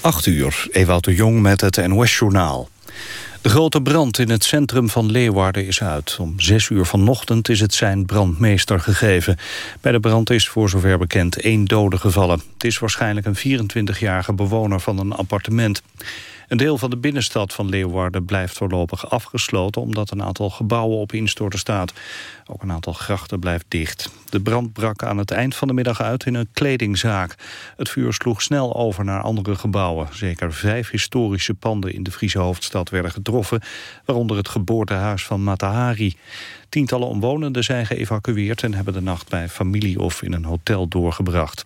8 uur, Ewout de Jong met het NOS-journaal. De grote brand in het centrum van Leeuwarden is uit. Om 6 uur vanochtend is het zijn brandmeester gegeven. Bij de brand is voor zover bekend één dode gevallen. Het is waarschijnlijk een 24-jarige bewoner van een appartement. Een deel van de binnenstad van Leeuwarden blijft voorlopig afgesloten... omdat een aantal gebouwen op instorten staat. Ook een aantal grachten blijft dicht. De brand brak aan het eind van de middag uit in een kledingzaak. Het vuur sloeg snel over naar andere gebouwen. Zeker vijf historische panden in de Friese hoofdstad werden getroffen... waaronder het geboortehuis van Matahari. Tientallen omwonenden zijn geëvacueerd... en hebben de nacht bij familie of in een hotel doorgebracht.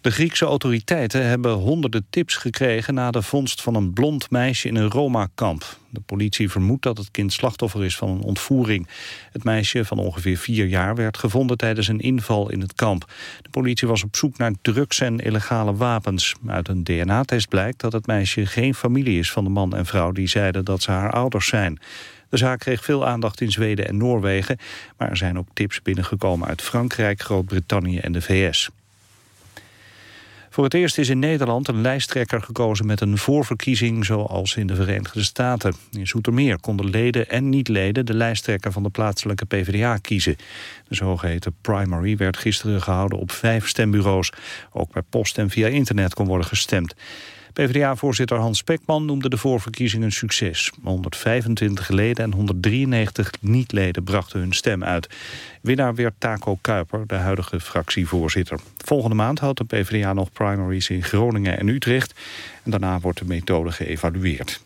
De Griekse autoriteiten hebben honderden tips gekregen... na de vondst van een blond meisje in een Roma-kamp. De politie vermoedt dat het kind slachtoffer is van een ontvoering. Het meisje van ongeveer vier jaar werd gevonden tijdens een inval in het kamp. De politie was op zoek naar drugs en illegale wapens. Uit een DNA-test blijkt dat het meisje geen familie is van de man en vrouw... die zeiden dat ze haar ouders zijn. De zaak kreeg veel aandacht in Zweden en Noorwegen... maar er zijn ook tips binnengekomen uit Frankrijk, Groot-Brittannië en de VS. Voor het eerst is in Nederland een lijsttrekker gekozen met een voorverkiezing zoals in de Verenigde Staten. In Zoetermeer konden leden en niet-leden de lijsttrekker van de plaatselijke PvdA kiezen. De zogeheten primary werd gisteren gehouden op vijf stembureaus. Ook per post en via internet kon worden gestemd. PvdA-voorzitter Hans Spekman noemde de voorverkiezing een succes. 125 leden en 193 niet-leden brachten hun stem uit. Winnaar werd Taco Kuiper, de huidige fractievoorzitter. Volgende maand houdt de PvdA nog primaries in Groningen en Utrecht. En daarna wordt de methode geëvalueerd.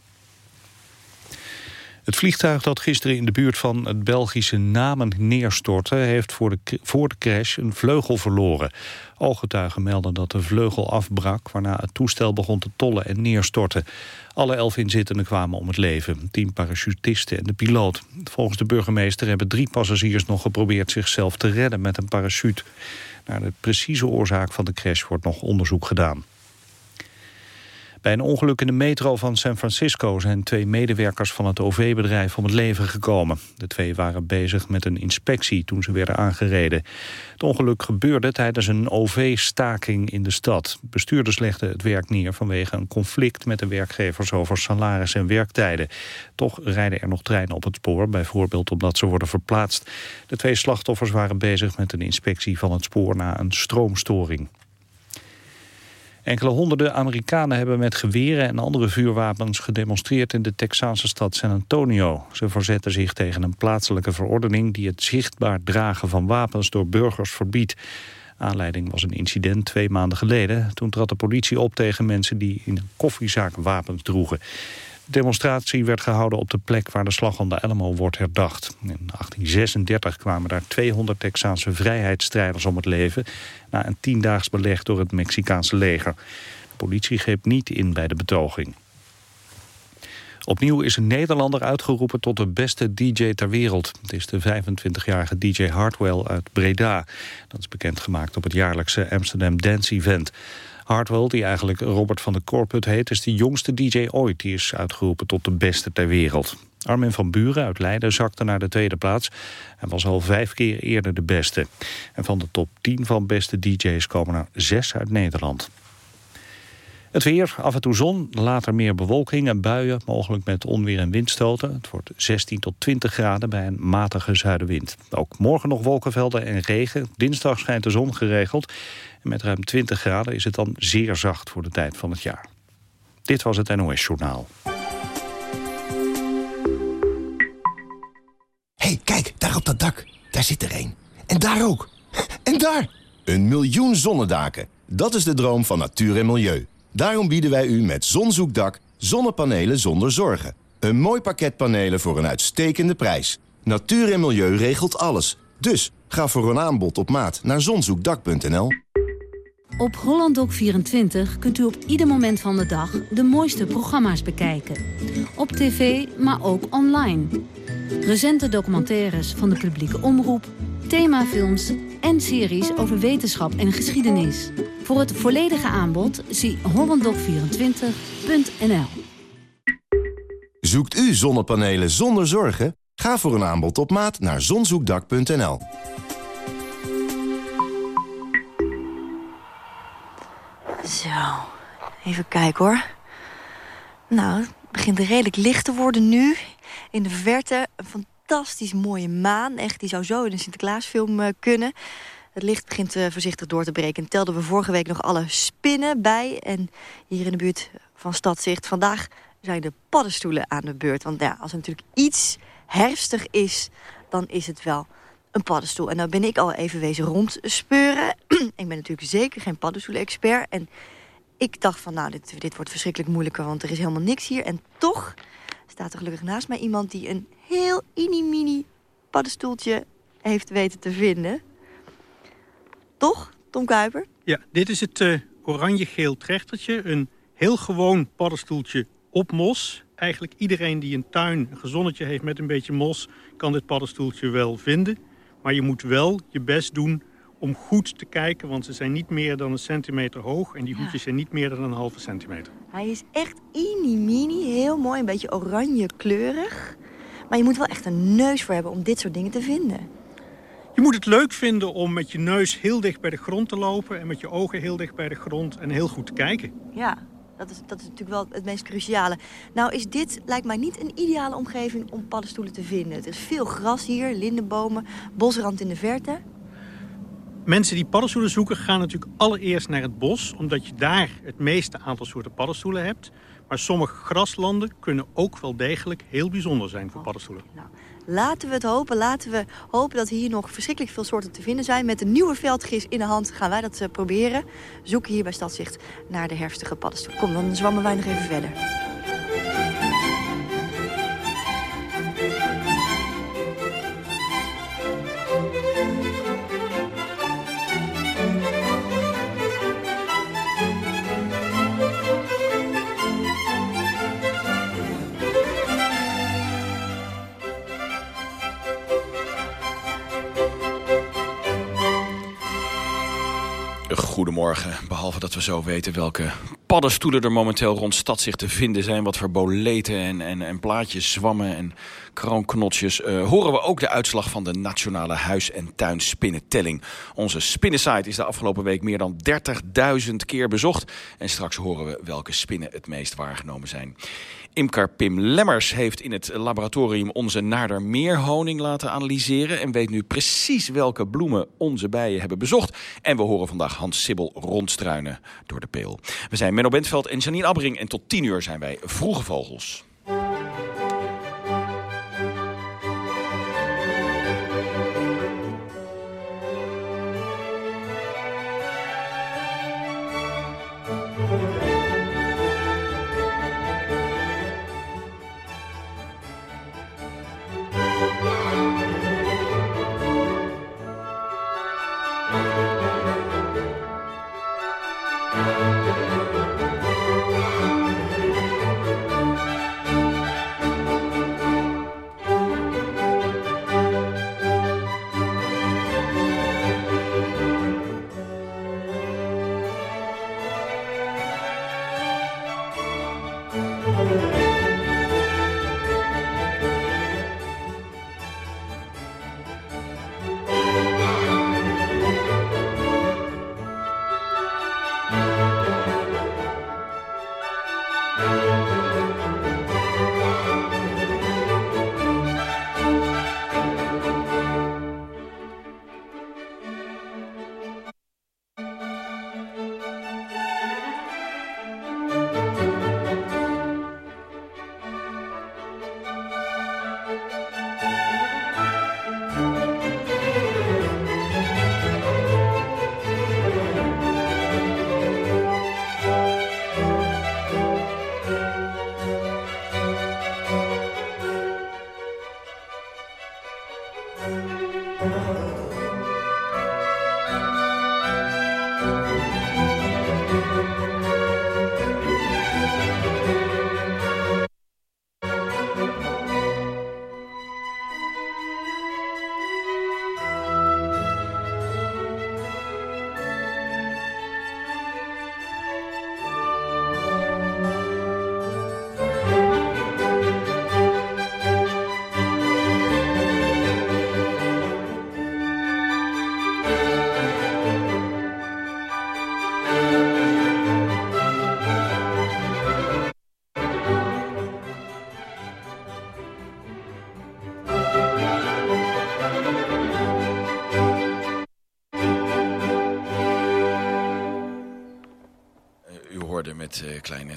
Het vliegtuig dat gisteren in de buurt van het Belgische Namen neerstortte... heeft voor de, voor de crash een vleugel verloren. Ooggetuigen melden dat de vleugel afbrak... waarna het toestel begon te tollen en neerstorten. Alle elf inzittenden kwamen om het leven. Tien parachutisten en de piloot. Volgens de burgemeester hebben drie passagiers nog geprobeerd... zichzelf te redden met een parachute. Naar de precieze oorzaak van de crash wordt nog onderzoek gedaan. Bij een ongeluk in de metro van San Francisco zijn twee medewerkers van het OV-bedrijf om het leven gekomen. De twee waren bezig met een inspectie toen ze werden aangereden. Het ongeluk gebeurde tijdens een OV-staking in de stad. Bestuurders legden het werk neer vanwege een conflict met de werkgevers over salaris en werktijden. Toch rijden er nog treinen op het spoor, bijvoorbeeld omdat ze worden verplaatst. De twee slachtoffers waren bezig met een inspectie van het spoor na een stroomstoring. Enkele honderden Amerikanen hebben met geweren en andere vuurwapens gedemonstreerd in de Texaanse stad San Antonio. Ze verzetten zich tegen een plaatselijke verordening die het zichtbaar dragen van wapens door burgers verbiedt. Aanleiding was een incident twee maanden geleden. Toen trad de politie op tegen mensen die in een koffiezaak wapens droegen. De demonstratie werd gehouden op de plek waar de slag om de Alamo wordt herdacht. In 1836 kwamen daar 200 Texaanse vrijheidsstrijders om het leven... na een tiendaags beleg door het Mexicaanse leger. De politie greep niet in bij de betoging. Opnieuw is een Nederlander uitgeroepen tot de beste DJ ter wereld. Het is de 25-jarige DJ Hartwell uit Breda. Dat is bekendgemaakt op het jaarlijkse Amsterdam Dance Event. Hartwell, die eigenlijk Robert van de Corput heet... is de jongste DJ ooit die is uitgeroepen tot de beste ter wereld. Armin van Buren uit Leiden zakte naar de tweede plaats... en was al vijf keer eerder de beste. En van de top 10 van beste DJ's komen er zes uit Nederland. Het weer, af en toe zon, later meer bewolking en buien... mogelijk met onweer en windstoten. Het wordt 16 tot 20 graden bij een matige zuidenwind. Ook morgen nog wolkenvelden en regen. Dinsdag schijnt de zon geregeld. En met ruim 20 graden is het dan zeer zacht voor de tijd van het jaar. Dit was het NOS Journaal. hey, kijk, daar op dat dak. Daar zit er één. En daar ook. En daar! Een miljoen zonnedaken. Dat is de droom van natuur en milieu. Daarom bieden wij u met Zonzoekdak zonnepanelen zonder zorgen. Een mooi pakket panelen voor een uitstekende prijs. Natuur en milieu regelt alles. Dus ga voor een aanbod op maat naar zonzoekdak.nl. Op HollandDoc24 kunt u op ieder moment van de dag de mooiste programma's bekijken. Op tv, maar ook online. Recente documentaires van de publieke omroep, themafilms en series over wetenschap en geschiedenis. Voor het volledige aanbod zie hollanddoc24.nl. Zoekt u zonnepanelen zonder zorgen? Ga voor een aanbod op maat naar zonzoekdak.nl. Zo, Even kijken hoor. Nou, het begint redelijk licht te worden nu. In de verte een fantastisch mooie maan. Echt, die zou zo in een Sinterklaasfilm uh, kunnen. Het licht begint uh, voorzichtig door te breken. En telden we vorige week nog alle spinnen bij. En hier in de buurt van Stadzicht. Vandaag zijn de paddenstoelen aan de beurt. Want ja, als er natuurlijk iets herfstig is, dan is het wel een paddenstoel. En nou ben ik al even wezen rondspeuren. ik ben natuurlijk zeker geen paddenstoelen-expert. En ik dacht van, nou, dit, dit wordt verschrikkelijk moeilijker... want er is helemaal niks hier. En toch staat er gelukkig naast mij iemand... die een heel mini-mini paddenstoeltje heeft weten te vinden. Toch, Tom Kuiper? Ja, dit is het uh, oranje-geel trechtertje. Een heel gewoon paddenstoeltje op mos. Eigenlijk iedereen die een tuin, een gezonnetje heeft met een beetje mos... kan dit paddenstoeltje wel vinden. Maar je moet wel je best doen om goed te kijken... want ze zijn niet meer dan een centimeter hoog... en die hoedjes zijn niet meer dan een halve centimeter. Hij is echt mini-mini, heel mooi, een beetje oranje kleurig. Maar je moet wel echt een neus voor hebben om dit soort dingen te vinden. Je moet het leuk vinden om met je neus heel dicht bij de grond te lopen... en met je ogen heel dicht bij de grond en heel goed te kijken. Ja, dat is, dat is natuurlijk wel het meest cruciale. Nou is dit, lijkt mij niet een ideale omgeving om paddenstoelen te vinden. Er is veel gras hier, lindenbomen, bosrand in de verte. Mensen die paddenstoelen zoeken gaan natuurlijk allereerst naar het bos... omdat je daar het meeste aantal soorten paddenstoelen hebt. Maar sommige graslanden kunnen ook wel degelijk heel bijzonder zijn voor paddenstoelen. Nou, laten we het hopen. Laten we hopen dat hier nog verschrikkelijk veel soorten te vinden zijn. Met een nieuwe veldgis in de hand gaan wij dat uh, proberen. Zoeken hier bij Stadzicht naar de herfstige paddenstoel. Kom, dan zwammen wij nog even verder. Goedemorgen. Behalve dat we zo weten welke paddenstoelen er momenteel rond Stadzicht te vinden zijn. Wat voor boleten en, en, en plaatjes, zwammen en kroonknotjes. Uh, horen we ook de uitslag van de Nationale Huis- en Tuinspinnentelling. Onze spinnensite is de afgelopen week meer dan 30.000 keer bezocht. En straks horen we welke spinnen het meest waargenomen zijn. Imker Pim Lemmers heeft in het laboratorium onze nadermeerhoning laten analyseren... en weet nu precies welke bloemen onze bijen hebben bezocht. En we horen vandaag Hans Sibbel rondstruinen door de peel. We zijn Menno Bentveld en Janine Abbering en tot 10 uur zijn wij Vroege Vogels.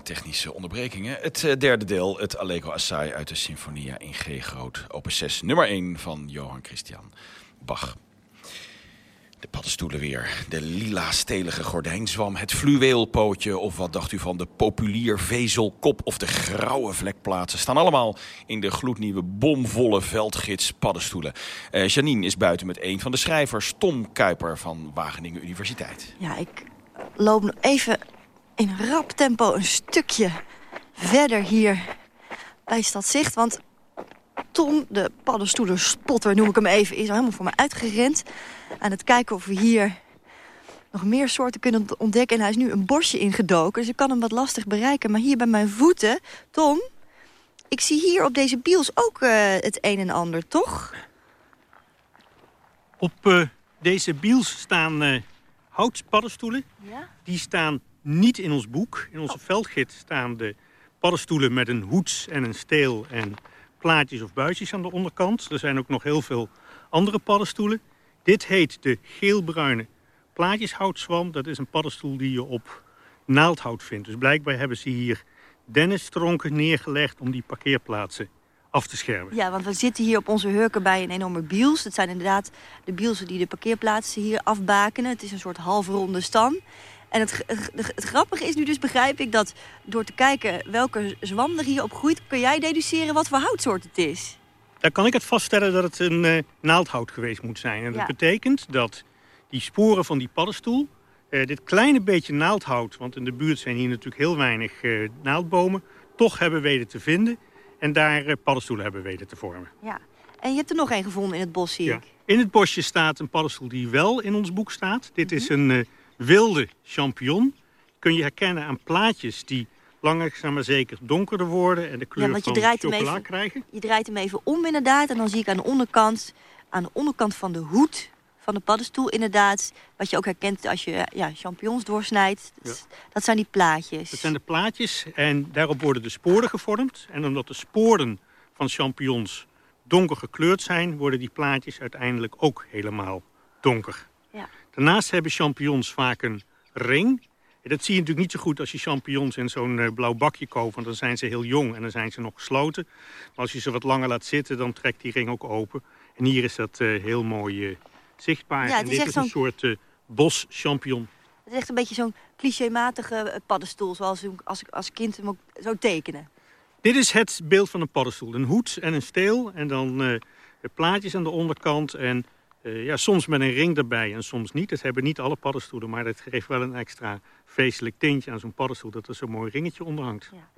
Technische onderbrekingen. Het uh, derde deel, het Allegro Assai uit de Sinfonia in G groot. Opus 6, nummer 1 van Johann Christian Bach. De paddenstoelen weer, de lila stelige gordijnzwam, het fluweelpootje... of wat dacht u van de populier vezelkop of de grauwe vlekplaatsen... staan allemaal in de gloednieuwe bomvolle veldgids paddenstoelen. Uh, Janine is buiten met een van de schrijvers, Tom Kuiper van Wageningen Universiteit. Ja, ik loop nog even in rap tempo een stukje verder hier bij Stadzicht. Want Tom, de paddenstoelenspotter noem ik hem even, is al helemaal voor me uitgerend. Aan het kijken of we hier nog meer soorten kunnen ontdekken. En hij is nu een bosje ingedoken, dus ik kan hem wat lastig bereiken. Maar hier bij mijn voeten, Tom, ik zie hier op deze biels ook uh, het een en ander, toch? Op uh, deze biels staan uh, houtpaddenstoelen. Ja? Die staan niet in ons boek. In onze oh. veldgids staan de paddenstoelen met een hoeds en een steel... en plaatjes of buisjes aan de onderkant. Er zijn ook nog heel veel andere paddenstoelen. Dit heet de geelbruine plaatjeshoutzwam. Dat is een paddenstoel die je op naaldhout vindt. Dus blijkbaar hebben ze hier dennistronken neergelegd om die parkeerplaatsen af te schermen. Ja, want we zitten hier op onze hurken bij een enorme biels. Dat zijn inderdaad de bielsen die de parkeerplaatsen hier afbakenen. Het is een soort halfronde stam. En het, het, grappige is nu dus, begrijp ik, dat door te kijken welke zwam er hier op groeit... kun jij deduceren wat voor houtsoort het is. Dan kan ik het vaststellen dat het een uh, naaldhout geweest moet zijn. En dat betekent dat die sporen van die paddenstoel... Uh, dit kleine beetje naaldhout, want in de buurt zijn hier natuurlijk heel weinig uh, naaldbomen... toch hebben weten te vinden en daar paddenstoelen hebben weten te vormen. Ja. En je hebt er nog één gevonden in het bos, zie ja. ik. In het bosje staat een paddenstoel die wel in ons boek staat. Dit is mhm. een wilde champignon kun je herkennen aan plaatjes die langzaam maar zeker donkerder worden en de kleur ja, van chocola even, krijgen. Je draait hem even om inderdaad en dan zie ik aan de onderkant, aan de onderkant van de hoed van de paddenstoel inderdaad, wat je ook herkent als je ja, champignons doorsnijdt. Dat, dat zijn die plaatjes. Dat zijn de plaatjes en daarop worden de sporen gevormd. En omdat de sporen van champignons donker gekleurd zijn, worden die plaatjes uiteindelijk ook helemaal donker. Ja. Daarnaast hebben champignons vaak een ring. Dat zie je natuurlijk niet zo goed als je champignons in zo'n eh, blauw bakje koopt. Want dan zijn ze heel jong en dan zijn ze nog gesloten. Maar als je ze wat langer laat zitten, dan trekt die ring ook open. En hier is dat uh, heel mooi uh, zichtbaar. Ja, en dit is een soort uh, boschampignon. Het is echt een beetje zo'n clichématige paddenstoel, zoals ik als, als kind hem ook zou tekenen. Dit is het beeld van een paddenstoel. Een hoed en een steel en dan plaatjes aan de onderkant en uh, ja, soms met een ring erbij en soms niet. Dat hebben niet alle paddenstoelen, maar dat geeft wel een extra feestelijk tintje aan zo'n paddenstoel... dat er zo'n mooi ringetje onder hangt. Ja.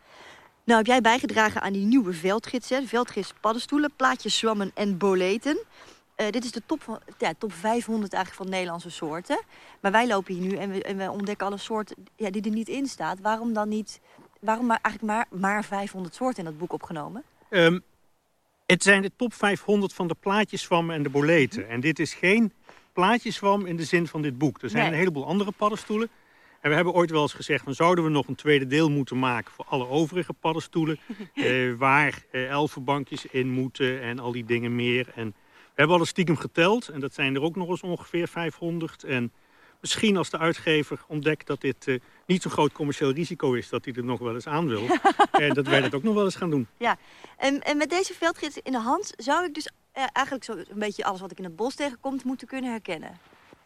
Nou, heb jij bijgedragen aan die nieuwe veldgids, hè? Veldgids paddenstoelen, plaatjes, zwammen en boleten. Uh, dit is de top, van, ja, top 500 eigenlijk van Nederlandse soorten. Maar wij lopen hier nu en we, en we ontdekken alle soorten ja, die er niet in staat. Waarom dan niet, waarom maar, eigenlijk maar, maar 500 soorten in dat boek opgenomen? Um, het zijn de top 500 van de plaatjeswammen en de boleten. En dit is geen plaatjeswam in de zin van dit boek. Er zijn een heleboel andere paddenstoelen. En we hebben ooit wel eens gezegd... van zouden we nog een tweede deel moeten maken voor alle overige paddenstoelen... eh, waar eh, elfenbankjes in moeten en al die dingen meer. En we hebben al een stiekem geteld en dat zijn er ook nog eens ongeveer 500. En misschien als de uitgever ontdekt dat dit uh, niet zo'n groot commercieel risico is... dat hij er nog wel eens aan wil. en dat wij dat ook nog wel eens gaan doen. Ja, en, en met deze veldgids in de hand zou ik dus uh, eigenlijk zo'n beetje alles wat ik in het bos tegenkom moeten kunnen herkennen.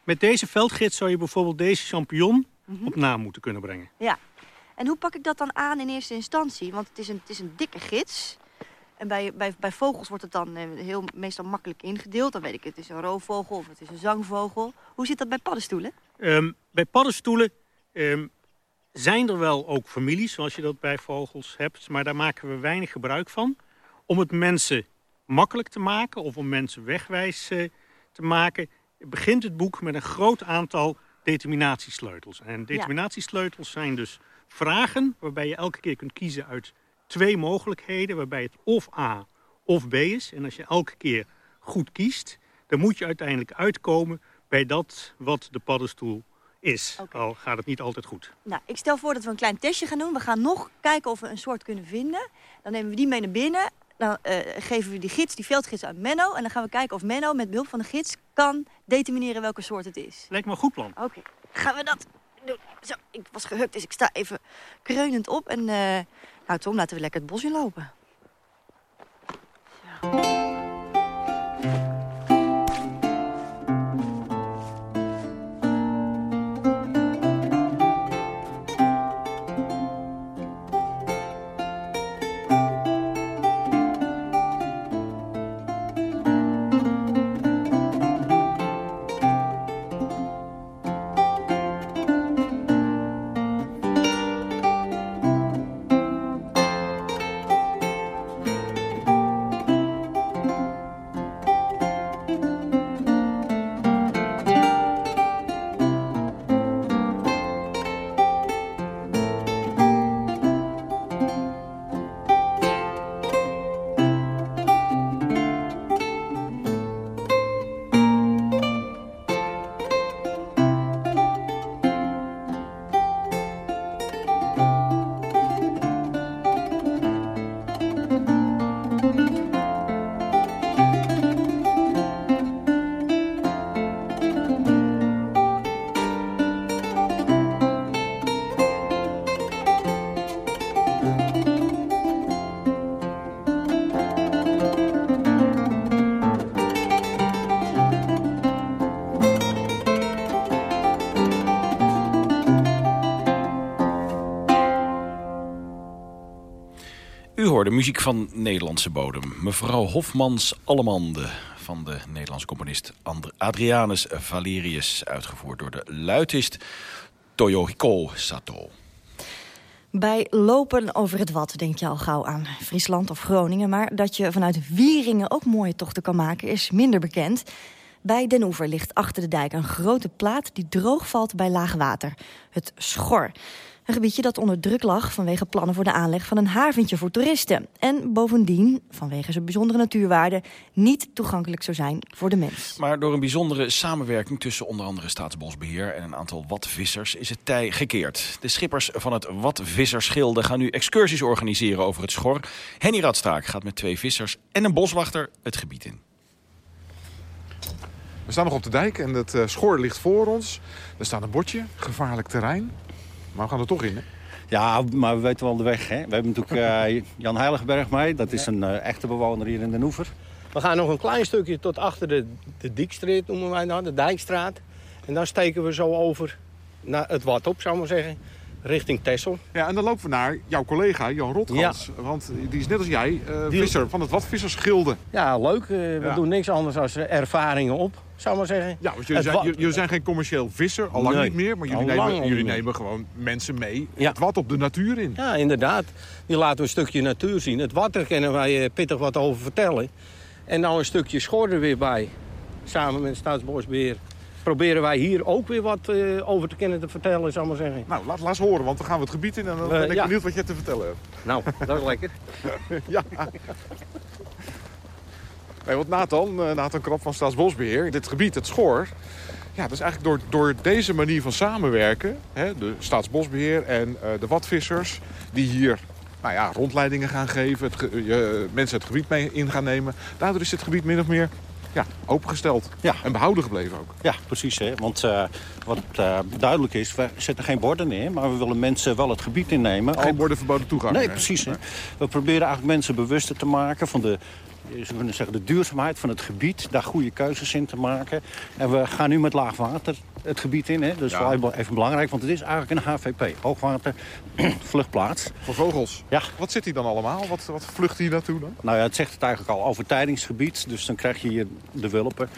Met deze veldgids zou je bijvoorbeeld deze champignon mhm. op naam moeten kunnen brengen. Ja. En hoe pak ik dat dan aan in eerste instantie? Want het is een, het is een dikke gids. En bij, bij, bij vogels wordt het dan eh, heel, meestal makkelijk ingedeeld. Dan weet ik, het is een roofvogel of het is een zangvogel. Hoe zit dat bij paddenstoelen? Um, bij paddenstoelen um, zijn er wel ook families, zoals je dat bij vogels hebt. Maar daar maken we weinig gebruik van. Om het mensen makkelijk te maken of om mensen wegwijs uh, te maken... begint het boek met een groot aantal determinatiesleutels. En determinatiesleutels zijn dus vragen waarbij je elke keer kunt kiezen uit twee mogelijkheden... waarbij het of A of B is. En als je elke keer goed kiest, dan moet je uiteindelijk uitkomen... bij dat wat de paddenstoel is. Al gaat het niet altijd goed. Nou, ik stel voor dat we een klein testje gaan doen. We gaan nog kijken of we een soort kunnen vinden. Dan nemen we die mee naar binnen. Dan uh, geven we die gids, die veldgids aan Menno. En dan gaan we kijken of Menno met behulp van de gids kan determineren welke soort het is. Lijkt me een goed plan. Oké, gaan we dat doen. Zo. ik was gehukt, dus ik sta even kreunend op. En uh, nou Tom, laten we lekker het bos in lopen. Ja. De muziek van Nederlandse bodem. Mevrouw Hofmans Allemande van de Nederlandse componist Adrianus Valerius... uitgevoerd door de luitist Toyohiko Sato. Bij lopen over het wat denk je al gauw aan Friesland of Groningen... maar dat je vanuit Wieringen ook mooie tochten kan maken is minder bekend... Bij Den Oever ligt achter de dijk een grote plaat die droog valt bij laag water. Het Schor. Een gebiedje dat onder druk lag vanwege plannen voor de aanleg van een haventje voor toeristen. En bovendien, vanwege zijn bijzondere natuurwaarde, niet toegankelijk zou zijn voor de mens. Maar door een bijzondere samenwerking tussen onder andere Staatsbosbeheer en een aantal watvissers is het tij gekeerd. De schippers van het Watvissersgilde gaan nu excursies organiseren over het schor. Henny Radstaak gaat met twee vissers en een boswachter het gebied in. We staan nog op de dijk en het uh, schor ligt voor ons. Er staat een bordje, gevaarlijk terrein. Maar we gaan er toch in, hè? Ja, maar we weten wel de weg. Hè? We hebben natuurlijk uh, Jan Heiligberg mee. Dat is een uh, echte bewoner hier in de Oever. We gaan nog een klein stukje tot achter de, de Diekstraat, noemen wij dat, de Dijkstraat. En dan steken we zo over naar het wat op, zou ik maar zeggen richting Tessel. Ja, en dan lopen we naar jouw collega Jan Rotgans. Want die is net als jij uh, visser van het Watvissersgilde. Ja, leuk. Uh, we doen niks anders dan ervaringen op, zou maar zeggen. Ja, want jullie, zijn, jullie zijn, geen commercieel visser, al lang niet meer. Maar jullie, nemen, jullie nemen gewoon mensen mee ja. het wat op de natuur in. Ja, inderdaad. Die laten we een stukje natuur zien. Het wat, daar kunnen wij uh, pittig wat over vertellen. En nou een stukje schor er weer bij. Samen met Staatsbosbeheer proberen wij hier ook weer wat uh, over te kennen te vertellen, zou maar zeggen. Nou, laat, laat eens horen, want dan gaan we het gebied in en dan uh, ben ik ja. benieuwd wat je te vertellen hebt. Nou, dat is lekker. ja. Nee, want Nathan, uh, Nathan Krap van Staatsbosbeheer, dit gebied, het Schoor... Ja, dat is eigenlijk door, door deze manier van samenwerken... Hè, de Staatsbosbeheer en de watvissers... die hier nou ja, rondleidingen gaan geven, het, mensen het gebied mee in gaan nemen. Daardoor is dit gebied min of meer ja, opengesteld. Ja. En behouden gebleven ook. Ja, precies. Hè? Want uh, wat uh, duidelijk is, we zetten geen borden neer... maar we willen mensen wel het gebied innemen. Geen borden verboden toegang. Nee, precies. Hè? We proberen eigenlijk mensen bewuster te maken van de je kunnen zeggen, de duurzaamheid van het gebied. Daar goede keuzes in te maken. En we gaan nu met laag water het gebied in. Hè. Dat is ja. wel even belangrijk, want het is eigenlijk een HVP. Hoogwater, vluchtplaats. Voor vogels? Ja. Wat zit hier dan allemaal? Wat, wat vlucht hier naartoe dan? Nou ja, het zegt het eigenlijk al, overtijdingsgebied. Dus dan krijg je hier de wulpen.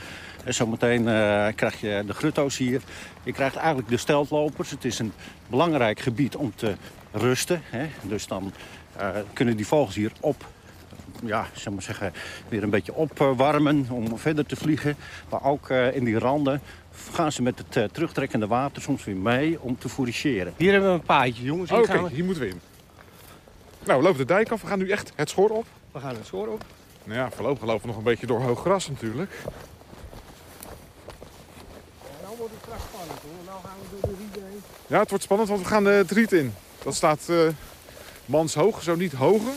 En zometeen uh, krijg je de grutto's hier. Je krijgt eigenlijk de steltlopers. Het is een belangrijk gebied om te rusten. Hè. Dus dan uh, kunnen die vogels hier op ja, zeg maar zeggen, weer een beetje opwarmen om verder te vliegen. Maar ook uh, in die randen gaan ze met het uh, terugtrekkende water soms weer mee om te fourageren. Hier hebben we een paadje, jongens. Oké, okay, hier moeten we in. Nou, we lopen de dijk af. We gaan nu echt het schoor op. We gaan het schoor op. Nou ja, voorlopig lopen we nog een beetje door hoog gras natuurlijk. nou wordt het straks spannend hoor. Nou gaan we door de riet heen. Ja, het wordt spannend, want we gaan uh, het riet in. Dat staat uh, manshoog, zo niet hoger.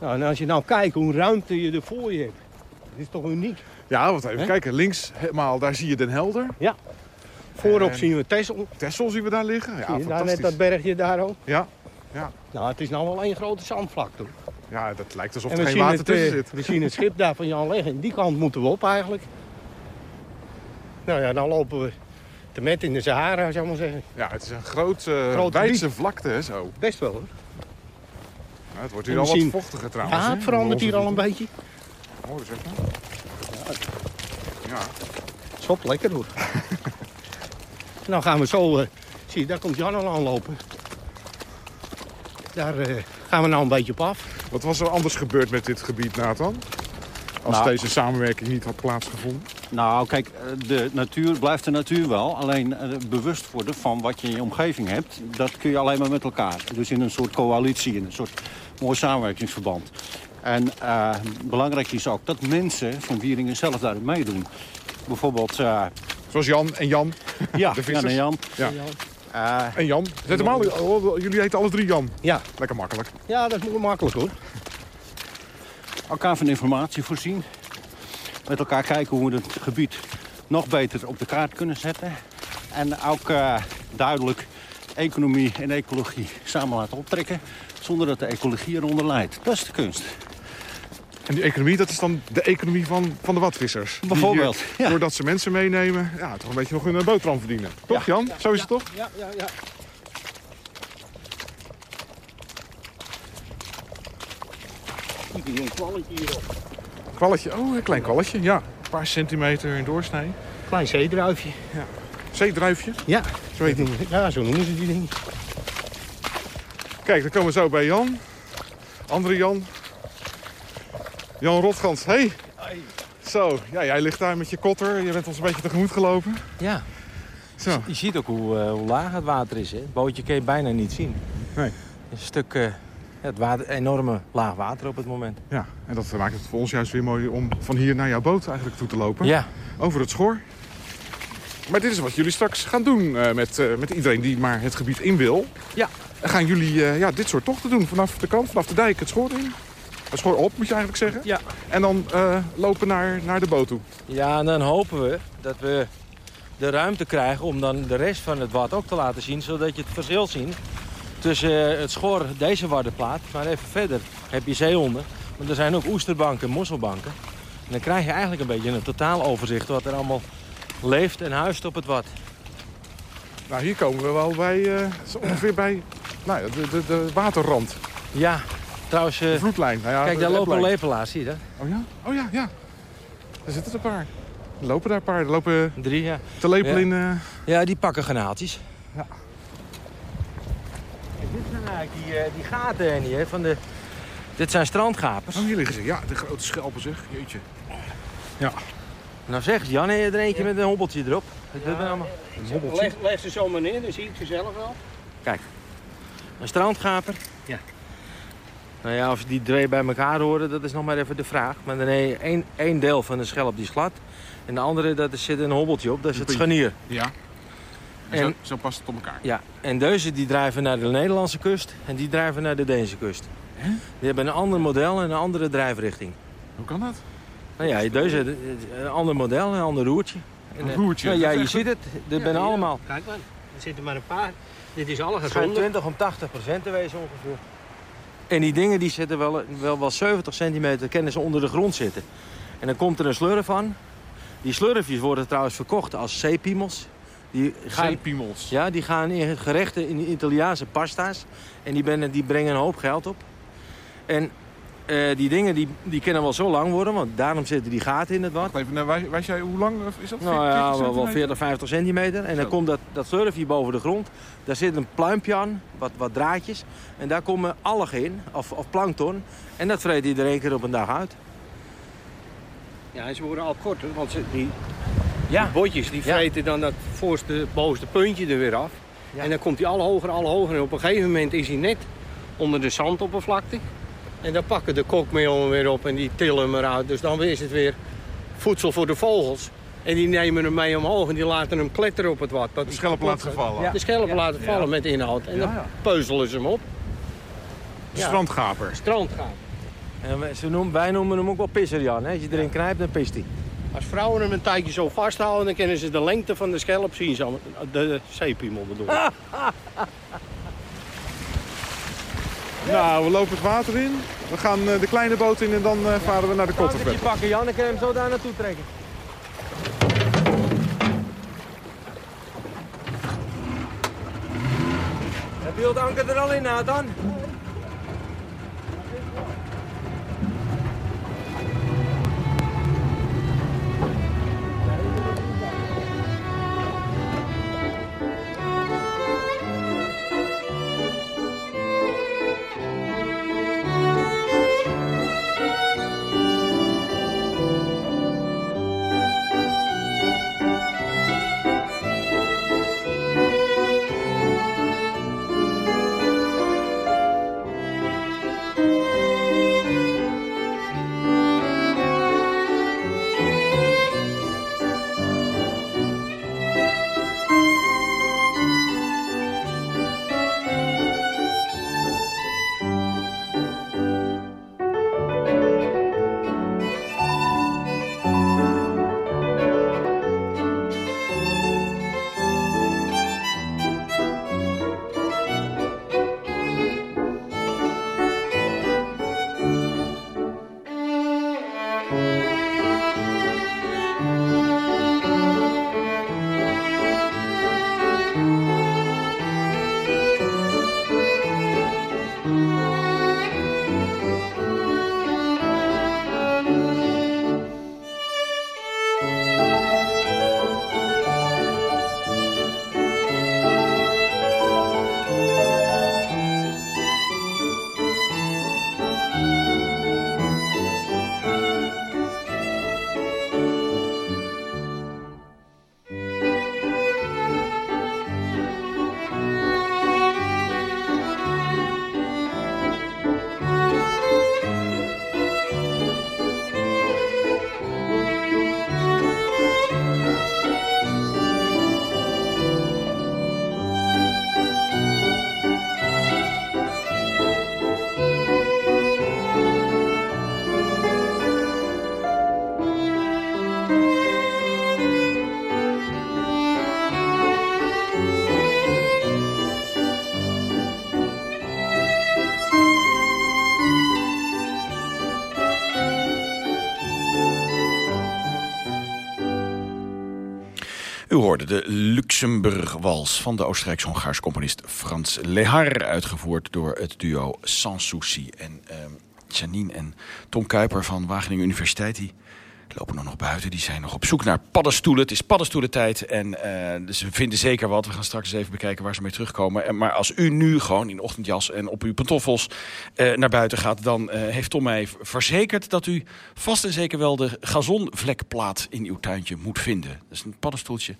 Nou, en als je nou kijkt hoe ruimte je er voor je hebt. Dat is toch uniek? Ja, want even kijken. Links helemaal, daar zie je Den Helder. Ja. Voorop En- zien we Texel. Texel zien we daar liggen. Ja, Zie je daar net fantastisch. dat bergje daar ook. Ja, ja. Nou, het is nou wel één grote zandvlakte. ja, dat lijkt alsof En er geen water het, tussen eh, zit. we zien het schip daar van Jan Leggen. Die kant moeten we op eigenlijk. Nou ja, dan lopen we te met in de Sahara, zou ik maar zeggen. Ja, het is een groot, eh Groot wijdse vlakte, hè, zo. Best wel hoor. Ja, het wordt hier al wat zien- vochtiger trouwens. Ja, het verandert hier al een beetje. Oh, dus even. Ja, Schop lekker hoor. nou gaan we zo, eh, zie je, daar komt Jan al aanlopen. Daar eh, gaan we nou een beetje op af. wat was er anders gebeurd met dit gebied, Nathan? Als Nou. deze samenwerking niet had plaatsgevonden. Nou, kijk, eh, de natuur blijft de natuur wel. Alleen bewust worden van wat je in je omgeving hebt... dat kun je alleen maar met elkaar. Dus in een soort coalitie, in een soort mooi samenwerkingsverband. En eh, belangrijk is ook dat mensen van Wieringen zelf daarin meedoen. Bijvoorbeeld, eh, Zoals Jan en Jan. ja, De Jan en Jan. Ja. Eh, En Jan. Zet hem al, oh, jullie heten alle drie Jan. Ja. Lekker makkelijk. ja, dat is makkelijk hoor. elkaar van informatie voorzien. Met elkaar kijken hoe we het gebied nog beter op de kaart kunnen zetten. En ook eh, duidelijk economie en ecologie samen laten optrekken... zonder dat de ecologie eronder leidt. Dat is de kunst. En die economie, dat is dan de economie van, van de watvissers. Die Bijvoorbeeld, ja. Doordat ze mensen meenemen, ja, toch een beetje nog hun eh, boterham verdienen. Toch Jan? Zo is het toch? Ja, ja, ja. Een kwalletje hierop. Kwalletje, oh, een klein kwalletje. Ja, een paar centimeter in doorsnee. Klein zeedruifje. Zeedruifje, Ja. zo heet het. Ja, zo noemen ze die dingen. Kijk, dan komen we zo bij Jan. Andere Jan. Jan Rotgans. Hey. Zo, ja, jij ligt daar met je kotter. Je bent ons een beetje tegemoet gelopen. Ja, Zo. je ziet ook hoe, eh, hoe laag het water is. Hè? Het bootje kun je bijna niet zien. Nee. Een stuk, eh, het water, enorme laag water op het moment. Ja, en dat maakt het voor ons juist weer mooi om van hier naar jouw boot eigenlijk toe te lopen. Ja, Over het schoor. Maar dit is wat jullie straks gaan doen eh, met, eh, met iedereen die maar het gebied in wil. Ja. En gaan jullie eh, ja, dit soort tochten doen vanaf de kant, vanaf de dijk, het schoor in. Het schoor op, moet je eigenlijk zeggen. Ja. En dan lopen naar, naar de boot toe. ja en dan hopen we dat we de ruimte krijgen om dan de rest van het wad ook te laten zien. Zodat je het verschil ziet tussen het schoor, deze waddenplaat. Maar even verder heb je zeehonden. Maar er zijn ook oesterbanken en mosselbanken. En dan krijg je eigenlijk een beetje een totaal overzicht wat er allemaal leeft en huist op het wad. Nou, hier komen we wel bij, zo ongeveer bij nou, ja, de, de, de waterrand. Ja, trouwens, eh, De vloedlijn. Nou ja, kijk daar lopen lepelaars, zie je dat? Oh ja? Oh ja, ja. Daar zitten er een paar. Er lopen daar een paar. Er lopen Drie, ja. te lepelen Ja. in... eh, Ja, die pakken granaaltjes. Ja. En dit zijn eigenlijk die, die gaten en die, van de... Dit zijn strandgapers. Oh, hier liggen ze. Ja, de grote schelpen zeg. Jeetje. Nou zeg, Jan, heb je er eentje met een hobbeltje erop? We allemaal. Een hobbeltje. Leg, leg ze zo maar neer, dan zie ik ze zelf wel. Een strandgaper. Ja. Nou ja, of die twee bij elkaar horen, dat is nog maar even de vraag. Maar dan heb je één, één deel van de schelp die is glad. En de andere, dat is, zit een hobbeltje op, dat is het scharnier. Ja. En- zo, zo past het op elkaar. Ja, en deze die drijven naar de Nederlandse kust en die drijven naar de Deense kust. Die hebben een ander model en een andere drijfrichting. Hoe kan dat? Nou ja, deze eh, een ander model, een ander roertje. En, Een roertje, nou ja, je ziet het. Er zijn allemaal. Kijk maar, er zitten maar een paar. Dit is alle gezonde. 20 om 80 procent te wezen ongeveer. En die dingen die zitten wel, wel, wel 70 centimeter kennen ze onder de grond zitten. En dan komt er een slurf aan. Die slurfjes worden trouwens verkocht als zeepiemels. Die gaan, Zeepiemels. ja, die gaan in gerechten in Italiaanse pasta's. En die, ben, die brengen een hoop geld op. En eh, die dingen die, die kunnen wel zo lang worden, want daarom zitten die gaten in het wad. Wacht even, nou, wij- weet jij hoe lang is dat? Nou ja, 40 wel, wel centimeter? 40, 50 centimeter. En dan komt dat, dat slurfje boven de grond. Daar zit een pluimpje aan, wat, wat draadjes. En daar komen algen in, of, of plankton. En dat vreet hij er één keer op een dag uit. Ja, en ze worden al korter, want ze, die Ja, botjes die Ja. vreten dan dat voorste, bovenste puntje er weer af. Ja. En dan komt hij al hoger, al hoger. En op een gegeven moment is hij net onder de zandoppervlakte. En dan pakken de kokmeeuwen weer op en die tillen hem eruit. Dus dan is het weer voedsel voor de vogels. En die nemen hem mee omhoog en die laten hem kletteren op het wat. Dat De schelpen laten vallen. Ja. De schelpen laten vallen met inhoud. En dan peuzelen ze hem op. De Ja. strandgaper. Strand gaan. en we- ze noemen, wij noemen hem ook wel pisser, Jan. hè. Als je erin knijpt, dan pist hij. Als vrouwen hem een tijdje zo vasthouden, dan kunnen ze de lengte van de schelp zien. Zo, de zeepiemel bedoel ik. Nou, we lopen het water in. We gaan eh, de kleine boot in en dan eh, varen we naar de kottervet. Je pakken, Jan. Ik kan hem zo daar naartoe trekken. Heb je het anker er al in, Nathan? Hoorde de Luxemburg-wals van de Oostenrijks-Hongaars componist Frans Lehar... uitgevoerd door het duo Sans Souci. En uh, Janine en Tom Kuiper van Wageningen Universiteit... die lopen nog, buiten. Die zijn nog op zoek naar paddenstoelen. Het is paddenstoelentijd en uh, ze vinden zeker wat. We gaan straks eens even bekijken waar ze mee terugkomen. En, maar als u nu gewoon in ochtendjas en op uw pantoffels uh, naar buiten gaat... dan uh, heeft Tom mij verzekerd dat u vast en zeker wel de gazonvlekplaat in uw tuintje moet vinden. Dat is een paddenstoeltje.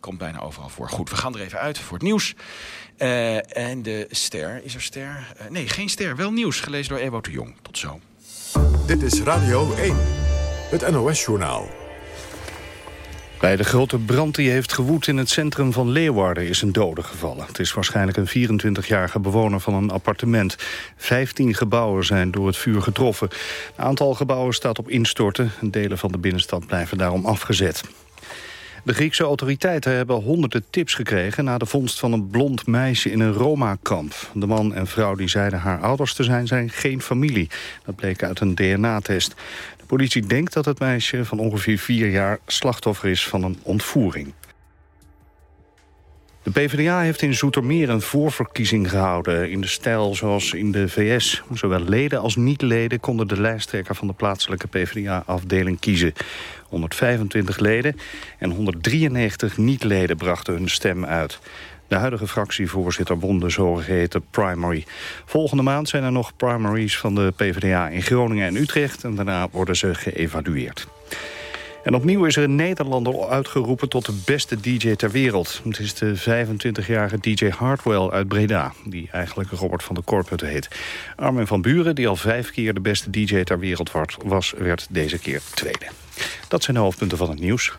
Komt bijna overal voor. Goed, we gaan er even uit voor het nieuws. En de ster, is er ster? Nee, geen ster, wel nieuws. Gelezen door Ewout de Jong. Tot zo. Dit is Radio 1. Het NOS-journaal. Bij de grote brand die heeft gewoed in het centrum van Leeuwarden is een dode gevallen. Het is waarschijnlijk een 24-jarige bewoner van een appartement. 15 gebouwen zijn door het vuur getroffen. Een aantal gebouwen staat op instorten. Delen van de binnenstad blijven daarom afgezet. De Griekse autoriteiten hebben honderden tips gekregen... na de vondst van een blond meisje in een Roma-kamp. De man en vrouw die zeiden haar ouders te zijn, zijn geen familie. Dat bleek uit een DNA-test. Politie denkt dat het meisje van ongeveer vier jaar... slachtoffer is van een ontvoering. De PvdA heeft in Zoetermeer een voorverkiezing gehouden... in de stijl zoals in de VS. Zowel leden als niet-leden konden de lijsttrekker... van de plaatselijke PvdA-afdeling kiezen. 125 leden en 193 niet-leden brachten hun stem uit. De huidige fractievoorzitter won de zogeheten primary. Volgende maand zijn er nog primaries van de PvdA in Groningen en Utrecht... en daarna worden ze geëvalueerd. En opnieuw is er een Nederlander uitgeroepen tot de beste DJ ter wereld. Het is de 25-jarige DJ Hartwell uit Breda, die eigenlijk Robert van der Korput heet. Armin van Buren, die al vijf keer de beste DJ ter wereld was, werd deze keer tweede. Dat zijn de hoofdpunten van het nieuws.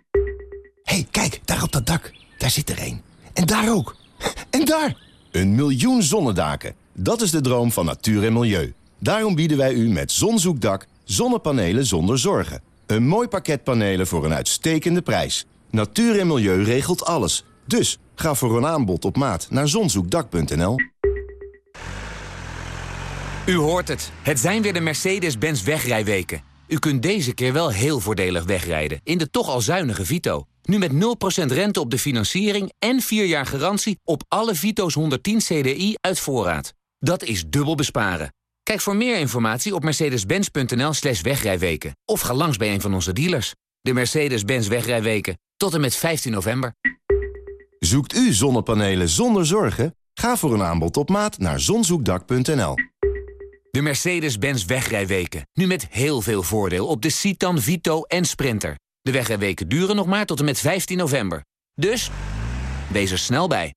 hey, kijk, daar op dat dak. Daar zit er een. En daar ook. En daar! Een miljoen zonnedaken. Dat is de droom van natuur en milieu. Daarom bieden wij u met Zonzoekdak zonnepanelen zonder zorgen. Een mooi pakket panelen voor een uitstekende prijs. Natuur en milieu regelt alles. Dus ga voor een aanbod op maat naar zonzoekdak.nl. U hoort het. Het zijn weer de Mercedes-Benz wegrijweken. U kunt deze keer wel heel voordelig wegrijden in de toch al zuinige Vito. Nu met 0% rente op de financiering en 4 jaar garantie op alle Vito's 110 CDI uit voorraad. Dat is dubbel besparen. Kijk voor meer informatie op mercedes-benz.nl slash wegrijweken. Of ga langs bij een van onze dealers. De Mercedes-Benz wegrijweken. Tot en met 15 november. Zoekt u zonnepanelen zonder zorgen? Ga voor een aanbod op maat naar zonzoekdak.nl. De Mercedes-Benz wegrijweken. Nu met heel veel voordeel op de Citan, Vito en Sprinter. De wegrijweken duren nog maar tot en met 15 november. Dus, wees er snel bij.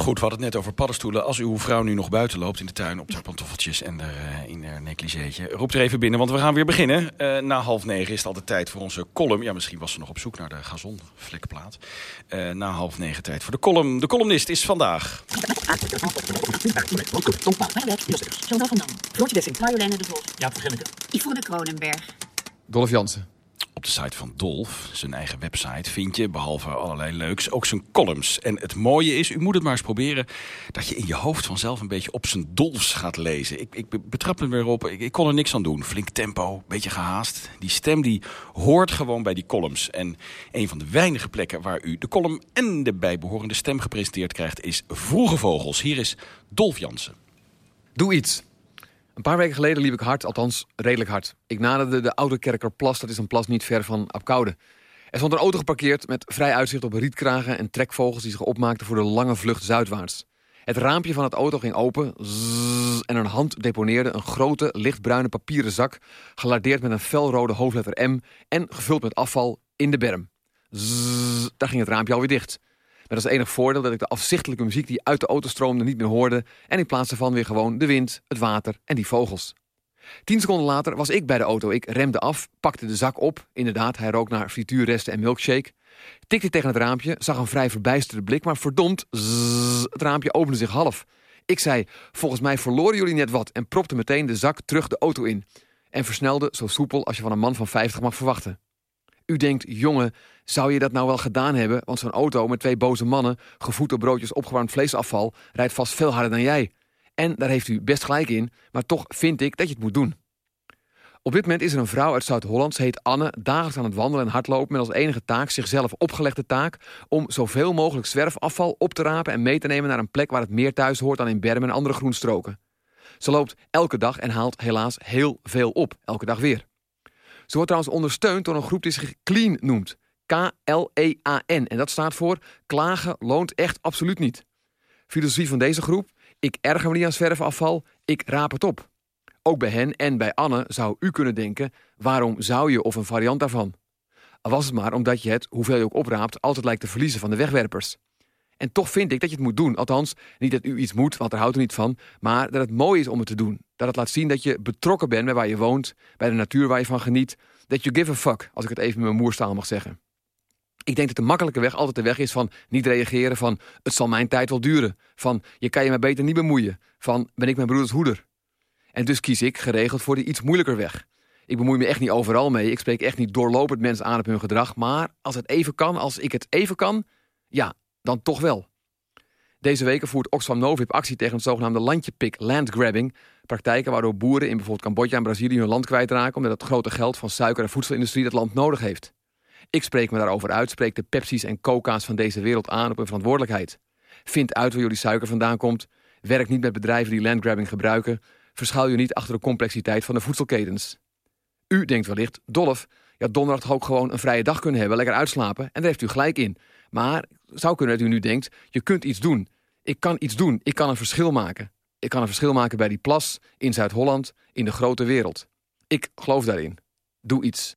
Goed, we hadden het net over paddenstoelen. Als uw vrouw nu nog buiten loopt in de tuin op haar pantoffeltjes en er, uh, in haar negligeetje, roept er even binnen, want we gaan weer beginnen. Uh, na half negen is het altijd tijd voor onze column. Ja, misschien was ze nog op zoek naar de gazonvlekplaat. Uh, na half negen tijd voor de column. De columnist is vandaag... Floortje Dessing, Marjoleine de Vos, Genneke, Yvonne Kronenberg. Dolph Jansen. Op de site van Dolf, zijn eigen website, vind je behalve allerlei leuks ook zijn columns. En het mooie is, u moet het maar eens proberen, dat je in je hoofd vanzelf een beetje op zijn Dolfs gaat lezen. Ik, ik betrap me weer op, ik, ik kon er niks aan doen. Flink tempo, beetje gehaast. Die stem die hoort gewoon bij die columns. En een van de weinige plekken waar u de column en de bijbehorende stem gepresenteerd krijgt is Vroege Vogels. Hier is Dolf Jansen. Doe iets. Een paar weken geleden liep ik hard, althans redelijk hard. Ik naderde de Oude Kerkerplas, dat is een plas niet ver van Apkoude. Er stond een auto geparkeerd met vrij uitzicht op rietkragen en trekvogels die zich opmaakten voor de lange vlucht zuidwaarts. Het raampje van het auto ging open en een hand deponeerde een grote, lichtbruine papieren zak, gelardeerd met een felrode hoofdletter M en gevuld met afval in de berm. Zzz, daar ging het raampje alweer dicht. Met als enig voordeel dat ik de afzichtelijke muziek die uit de auto stroomde niet meer hoorde... en in plaats daarvan weer gewoon de wind, het water en die vogels. Tien seconden later was ik bij de auto. Ik remde af, pakte de zak op. Inderdaad, hij rook naar frituurresten en milkshake. Tikte tegen het raampje, zag een vrij verbijsterde blik... maar verdomd, het raampje opende zich half. Ik zei, volgens mij verloren jullie net wat... en propte meteen de zak terug de auto in. En versnelde zo soepel als je van een man van 50 mag verwachten. U denkt, jongen, zou je dat nou wel gedaan hebben? Want zo'n auto met twee boze mannen, gevoed door broodjes opgewarmd vleesafval, rijdt vast veel harder dan jij. En daar heeft u best gelijk in, maar toch vind ik dat je het moet doen. Op dit moment is er een vrouw uit Zuid-Holland, ze heet Anne, dagelijks aan het wandelen en hardlopen met als enige taak zichzelf opgelegde taak om zoveel mogelijk zwerfafval op te rapen en mee te nemen naar een plek waar het meer thuis hoort dan in bermen en andere groenstroken. Ze loopt elke dag en haalt helaas heel veel op, elke dag weer. Ze wordt trouwens ondersteund door een groep die zich Clean noemt. K-L-E-A-N. En dat staat voor klagen loont echt absoluut niet. Filosofie van deze groep, ik erger me niet aan zwerfafval, ik raap het op. Ook bij hen en bij Anne zou u kunnen denken, waarom zou je of een variant daarvan? Al was het maar omdat je het, hoeveel je ook opraapt, altijd lijkt te verliezen van de wegwerpers. En toch vind ik dat je het moet doen. Althans, niet dat u iets moet, want daar houdt u niet van. Maar dat het mooi is om het te doen. Dat het laat zien dat je betrokken bent bij waar je woont. Bij de natuur waar je van geniet. Dat you give a fuck, als ik het even met mijn moerstaal mag zeggen. Ik denk dat de makkelijke weg altijd de weg is van niet reageren. Van het zal mijn tijd wel duren. Van je kan je maar beter niet bemoeien. Van ben ik mijn broeders hoeder. En dus kies ik geregeld voor die iets moeilijker weg. Ik bemoei me echt niet overal mee. Ik spreek echt niet doorlopend mensen aan op hun gedrag. Maar als het even kan, als ik het even kan, ja, dan toch wel. Deze weken voert Oxfam Novib actie tegen het zogenaamde landjepik, landgrabbing. Praktijken waardoor boeren in bijvoorbeeld Cambodja en Brazilië hun land kwijtraken... omdat het grote geld van suiker- en voedselindustrie dat land nodig heeft. Ik spreek me daarover uit, spreek de Pepsi's en Coca's van deze wereld aan op hun verantwoordelijkheid. Vind uit waar jullie suiker vandaan komt. Werk niet met bedrijven die landgrabbing gebruiken. Verschuil je niet achter de complexiteit van de voedselketens. U denkt wellicht, Dolf, ja donderdag toch ook gewoon een vrije dag kunnen hebben, lekker uitslapen. En daar heeft u gelijk in. Maar zou kunnen dat u nu denkt, je kunt iets doen. Ik kan iets doen. Ik kan een verschil maken. Ik kan een verschil maken bij die plas, in Zuid-Holland, in de grote wereld. Ik geloof daarin. Doe iets.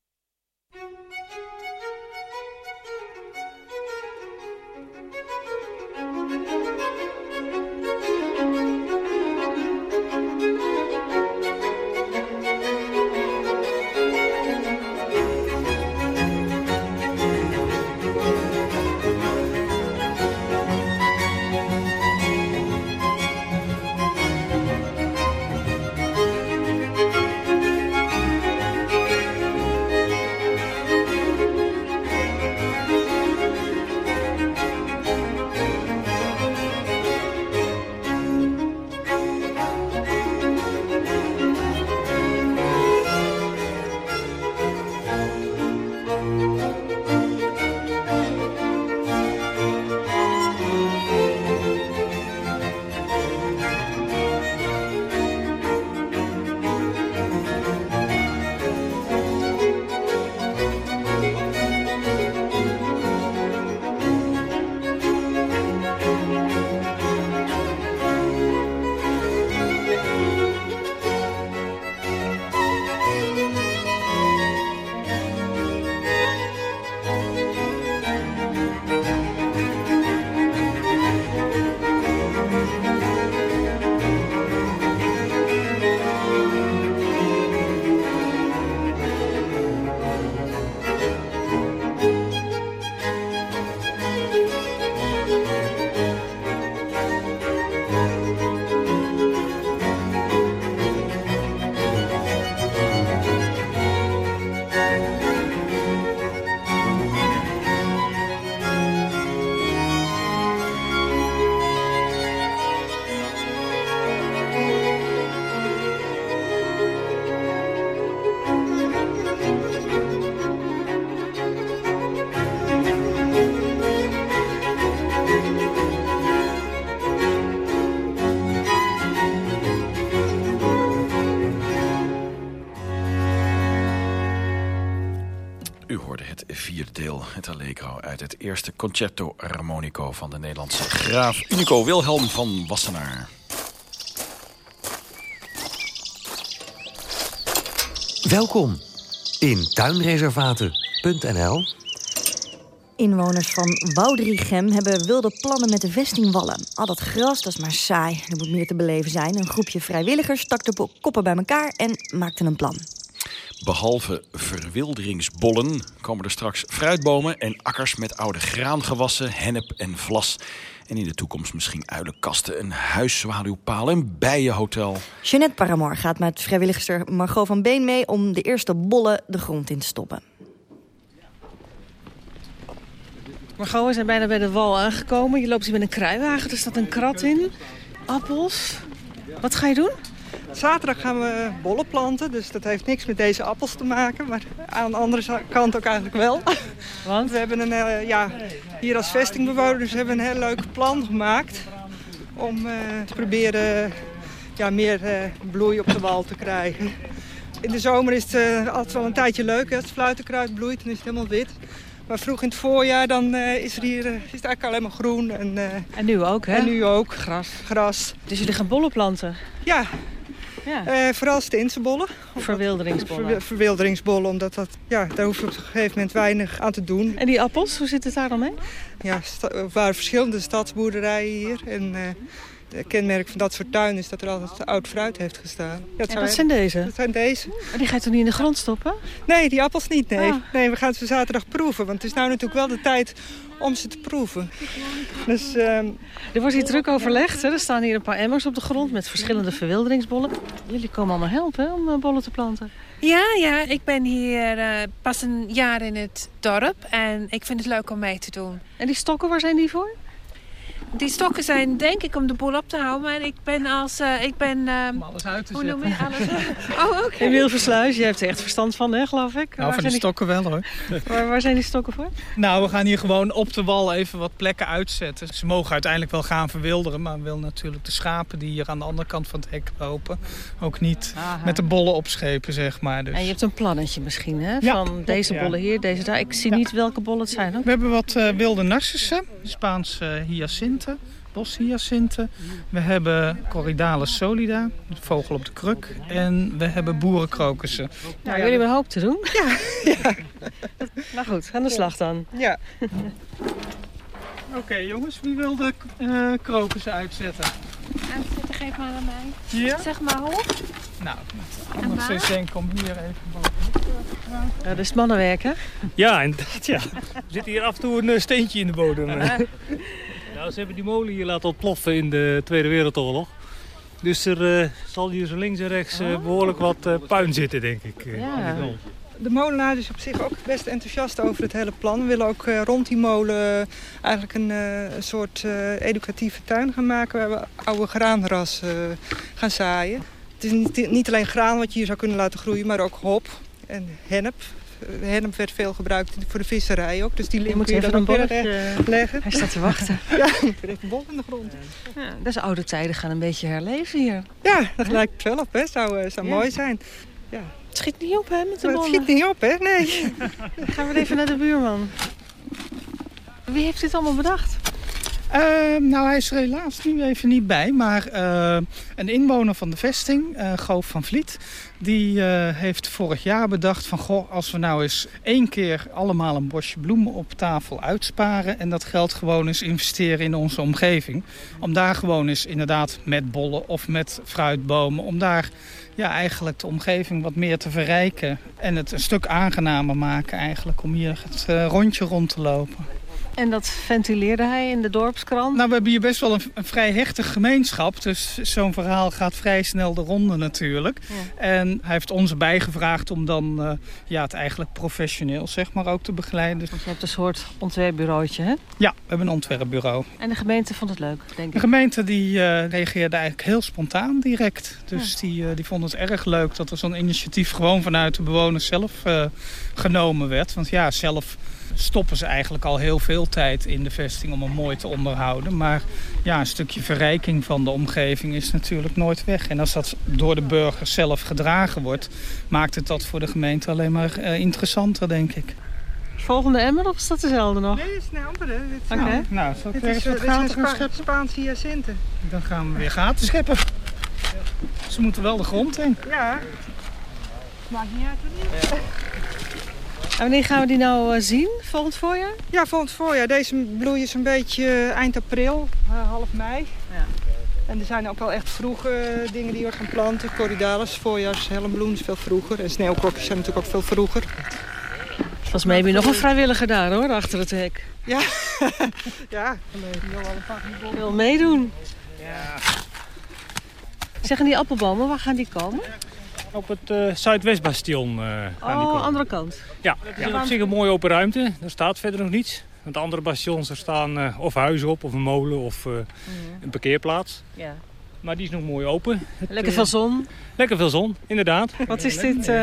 U hoorde het vierde deel, het Allegro, uit het eerste Concerto Armonico van de Nederlandse graaf Unico Wilhelm van Wassenaar. Welkom in tuinreservaten.nl. Inwoners van Woudrichem hebben wilde plannen met de vestingwallen. Al dat gras, dat is maar saai. Er moet meer te beleven zijn. Een groepje vrijwilligers stak de koppen bij elkaar en maakte een plan. Behalve verwilderingsbollen komen er straks fruitbomen en akkers met oude graangewassen, hennep en vlas. En in de toekomst misschien uilenkasten, een huiszwaluwpaal, een bijenhotel. Jeanette Paramor gaat met vrijwilligster Margot van Been mee... om de eerste bollen de grond in te stoppen. Margot, we zijn bijna bij de wal aangekomen. Je loopt hier met een kruiwagen, er staat een krat in. Appels. Wat ga je doen? Zaterdag gaan we bollen planten, dus dat heeft niks met deze appels te maken. Maar aan de andere kant ook eigenlijk wel. Want? We hebben een, uh, ja, hier als vestingbewoners hebben we een heel leuk plan gemaakt. Om uh, te proberen ja, meer uh, bloei op de wal te krijgen. In de zomer is het altijd wel een tijdje leuk. Hè? Het fluitenkruid bloeit, dan is het helemaal wit. Maar vroeg in het voorjaar dan, uh, is, er hier, uh, is het eigenlijk alleen maar groen. En, uh, en nu ook, hè? En nu ook. Gras. Gras. Dus jullie gaan bollen planten? Ja. Ja. vooral steensenbollen. Verwilderingsbollen. Ver, verwilderingsbollen, omdat dat, ja, daar hoef je op een gegeven moment weinig aan te doen. En die appels, hoe zit het daar dan mee? Ja, er waren verschillende stadsboerderijen hier. En, het kenmerk van dat soort tuin is dat er altijd oud fruit heeft gestaan. Ja, en dat zijn deze? Dat zijn deze. En die ga je toch niet in de grond stoppen? Nee, die appels niet, nee. Ah. Nee, we gaan ze zaterdag proeven. Want het is nou natuurlijk wel de tijd om ze te proeven. Dus, um... Er wordt hier druk overlegd. Hè? Er staan hier een paar emmers op de grond met verschillende verwilderingsbollen. Jullie komen allemaal helpen hè, om uh, bollen te planten. Ja, ja, ik ben hier uh, pas een jaar in het dorp en ik vind het leuk om mee te doen. En die stokken, waar zijn die voor? Die stokken zijn denk ik om de boel op te houden. Maar ik ben als... Uh, ik ben, um, om alles uit te hoe zetten. noem je alles? oh, oké. Okay. Emiel Versluis, je hebt er echt verstand van, hè, geloof ik? Nou, van die stokken wel, hoor. waar, waar zijn die stokken voor? Nou, we gaan hier gewoon op de wal even wat plekken uitzetten. Ze mogen uiteindelijk wel gaan verwilderen. Maar we willen natuurlijk de schapen die hier aan de andere kant van het hek lopen... ook niet Aha. met de bollen opschepen, zeg maar. Dus. En je hebt een plannetje misschien, hè? Ja, van deze ja. bollen hier, deze daar. Ik zie ja. niet welke bollen het zijn, hoor. We hebben wat uh, wilde narcissen, Spaans uh, hyacinten boshyacinten. We hebben Corydalus solida, de vogel op de kruk. En we hebben boerenkrokussen. Nou, jullie hebben een hoop te doen. Ja. ja. nou goed, aan de slag dan. Ja. Oké jongens, wie wil de uh, krokussen uitzetten? Uitzetten, geef maar aan mij. Ja? Zeg maar hoe. Nou, anders is denk kom hier even boven. Ja, dat is mannenwerk, hè? Ja, inderdaad, ja. Er zit hier af en toe een eh, steentje in de bodem. nou, ze hebben die molen hier laten ontploffen in de Tweede Wereldoorlog. Dus er uh, zal hier zo links en rechts uh, behoorlijk wat uh, puin zitten, denk ik. Ja. De molenaar is op zich ook best enthousiast over het hele plan. We willen ook rond die molen eigenlijk een, soort educatieve tuin gaan maken... waar we oude graanras gaan zaaien. Het is niet, niet alleen graan wat je hier zou kunnen laten groeien, maar ook hop en hennep. Hennep werd veel gebruikt voor de visserij ook. Dus die je moet je even dan een bolletje leggen. Hij staat te wachten. ja, ik heb een bol in de grond. Ja, dus oude tijden gaan een beetje herleven hier. Ja, dat lijkt wel op. Hè. Zou, zou Ja. mooi zijn. Ja. Het schiet niet op, hè, met de Maar het bollen. schiet niet op, hè? Nee. Gaan we even naar de buurman. Wie heeft dit allemaal bedacht? Eh, nou, hij is er helaas nu even niet bij. Maar eh, een inwoner van de vesting, eh Goof van Vliet... die eh, heeft vorig jaar bedacht van... goh, als we nou eens één keer allemaal een bosje bloemen op tafel uitsparen... en dat geld gewoon eens investeren in onze omgeving... om daar gewoon eens inderdaad met bollen of met fruitbomen... om daar ja, eigenlijk de omgeving wat meer te verrijken... en het een stuk aangenamer maken eigenlijk... om hier het rondje rond te lopen. En dat ventileerde hij in de dorpskrant? Nou, we hebben hier best wel een, een vrij hechtig gemeenschap. Dus zo'n verhaal gaat vrij snel de ronde natuurlijk. En hij heeft ons erbij gevraagd om dan eh, ja, het eigenlijk professioneel zeg maar, ook te begeleiden. Je hebt een soort ontwerpbureautje, hè? Ja, we hebben een ontwerpbureau. En de gemeente vond het leuk, denk De ik. gemeente die, eh, reageerde eigenlijk heel spontaan direct. Dus die, eh, die vond het erg leuk dat er zo'n initiatief gewoon vanuit de bewoners zelf genomen werd. Want ja, zelf stoppen ze eigenlijk al heel veel tijd in de vesting om hem mooi te onderhouden. Maar ja, een stukje verrijking van de omgeving is natuurlijk nooit weg. En als dat door de burgers zelf gedragen wordt, maakt het dat voor de gemeente alleen maar eh, interessanter, denk ik. Volgende emmer of is dat dezelfde nog? Nee, dit is een andere. Oké. nou, Nou, zal ik dit weer eens wat gaten gaan scheppen? Spaanse hyacinten. Dan gaan we weer gaten scheppen. Ze moeten wel de grond in. Ja. Maakt niet uit wanneer. En wanneer gaan we die nou eh, zien? Volgend voorjaar? Ja, volgend voorjaar. Deze bloeien zo'n beetje eh, eind april, eh, half mei. Ja. En er zijn ook wel echt vroege dingen die we gaan planten. Corydalus, voorjaars, helmbloem is veel vroeger. En sneeuwklokjes zijn natuurlijk ook veel vroeger. Volgens mij heb je nog een vrijwilliger daar hoor, achter het hek. Ja, ja. Ik wil meedoen. Zeggen die appelbomen, waar gaan die komen? Op het eh, Zuidwestbastion eh gaan die Oh, komen. andere kant. Ja, het is op zich een mooie open ruimte. Er staat verder nog niets. Want de andere bastions, er staan eh, of huizen op, of een molen, of eh, een parkeerplaats. Ja. Maar die is nog mooi open. Het, Lekker veel zon. Lekker veel zon, inderdaad. Wat is dit? eh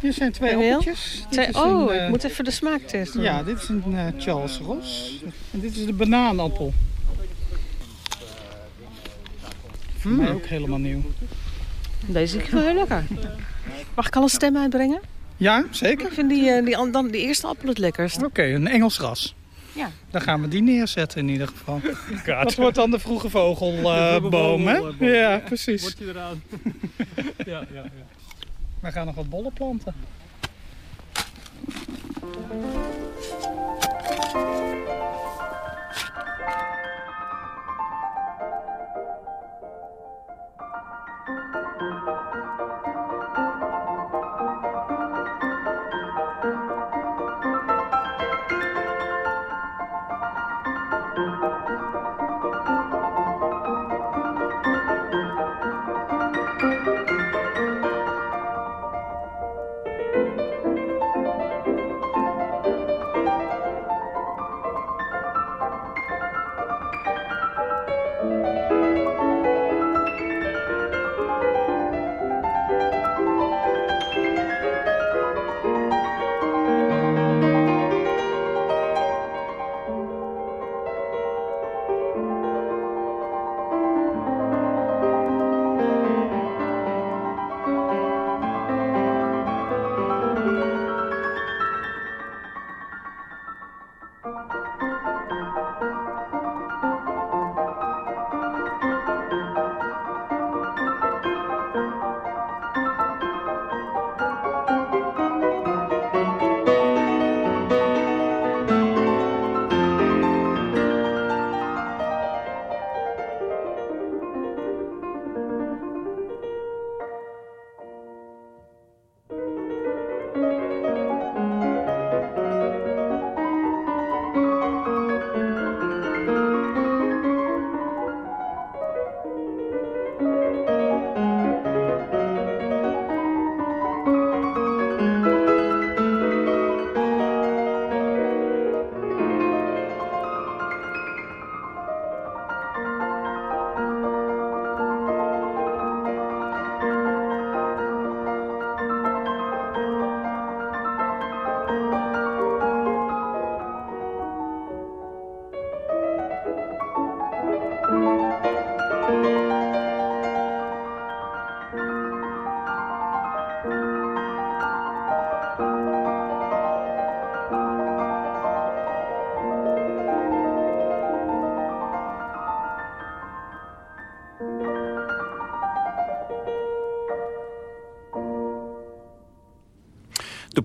Hier zijn twee appeltjes. Twee- oh, een, ik moet even de smaaktest doen. Ja, dit is een Charles Ross. En dit is de banaanappel. Voor mij ook helemaal nieuw. Deze is wel heel lekker. Mag ik al een stem uitbrengen? Ja, zeker. Ik vind die, eh, die, dan, die eerste appel het lekkerst. Oké, een Engels ras. Ja. Dan gaan we die neerzetten in ieder geval. Dat wordt dan de vroege vogelboom, eh, uh, hè? Ja, precies. Word je eraan. ja, ja, ja. We gaan nog wat bollen planten.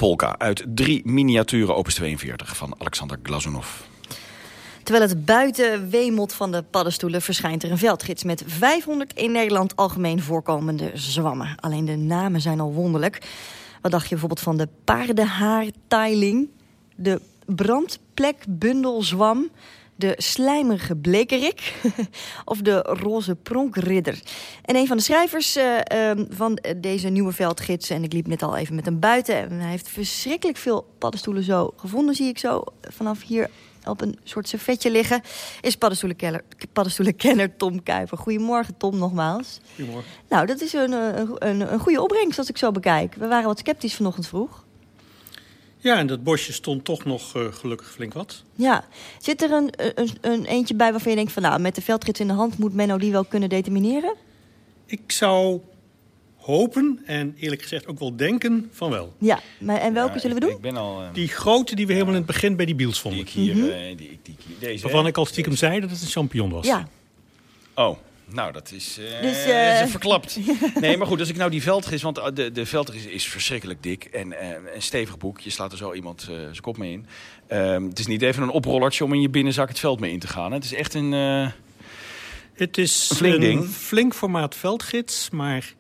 Polka uit drie miniaturen opus 42 van Alexander Glazunov. Terwijl het buiten wemelt van de paddenstoelen... verschijnt er een veldgids met 500 in Nederland algemeen voorkomende zwammen. Alleen de namen zijn al wonderlijk. Wat dacht je bijvoorbeeld van de paardenhaartailing... de brandplekbundelzwam de slijmerige blekerik of de roze pronkridder. En een van de schrijvers uh, uh, van deze nieuwe veldgids... en ik liep net al even met hem buiten... en hij heeft verschrikkelijk veel paddenstoelen zo gevonden... zie ik zo vanaf hier op een soort servetje liggen... is paddenstoelenkenner, paddenstoelenkenner Tom Kuiper. Goedemorgen, Tom, nogmaals. Goedemorgen. Nou, dat is een, een, een, een goede opbrengst als ik zo bekijk. We waren wat sceptisch vanochtend vroeg. Ja, en dat bosje stond toch nog uh, gelukkig flink wat. Ja. Zit er een, een, een, eentje bij waarvan je denkt van... nou, met de veldgids in de hand moet Menno die wel kunnen determineren? Ik zou hopen en eerlijk gezegd ook wel denken van wel. Ja, maar en welke Ja, zullen we doen? Ik ben al... eh, Die grote die we helemaal in het begin bij die biels vonden. die ik hier, Mhm. eh, die, die, die- deze, Waarvan hè? ik al stiekem zei dat het een champignon was. Ja. Oh, nou, dat is, eh Dus, dat eh, is verklapt. nee, maar goed, als ik nou die veldgis... Want eh, de, de veldgis is verschrikkelijk dik en eh, een stevig boek. Je slaat er zo iemand zijn kop mee in. Ehm, het is niet even een oprollertje om in je binnenzak het veld mee in te gaan. hè. Het is echt een... eh, Het is Een flink een ding. flink formaat veldgids, maar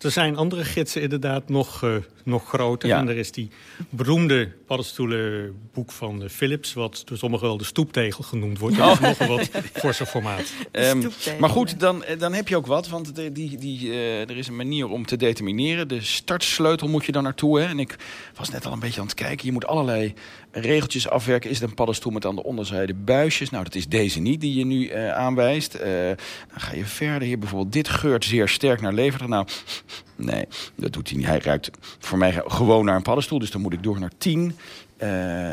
er zijn andere gidsen inderdaad nog, eh, nog groter. Ja. En er is die beroemde paddenstoelenboek van eh, Philips... wat door sommigen wel de stoeptegel genoemd wordt. Dat is nog een wat forser formaat. Ehm, maar goed, dan, eh, dan heb je ook wat. Want de, die, die, eh, er is een manier om te determineren. De startsleutel moet je dan naartoe. Hè? En ik was net al een beetje aan het kijken. Je moet allerlei regeltjes afwerken. Is het een paddenstoel met aan de onderzijde buisjes? Nou, dat is deze niet die je nu eh, aanwijst. Eh, dan ga je verder. Hier bijvoorbeeld, dit geurt zeer sterk naar leverder. Nou, nee, dat doet hij niet. Hij ruikt voor mij gewoon naar een paddenstoel. Dus dan moet ik door naar 10. Eh,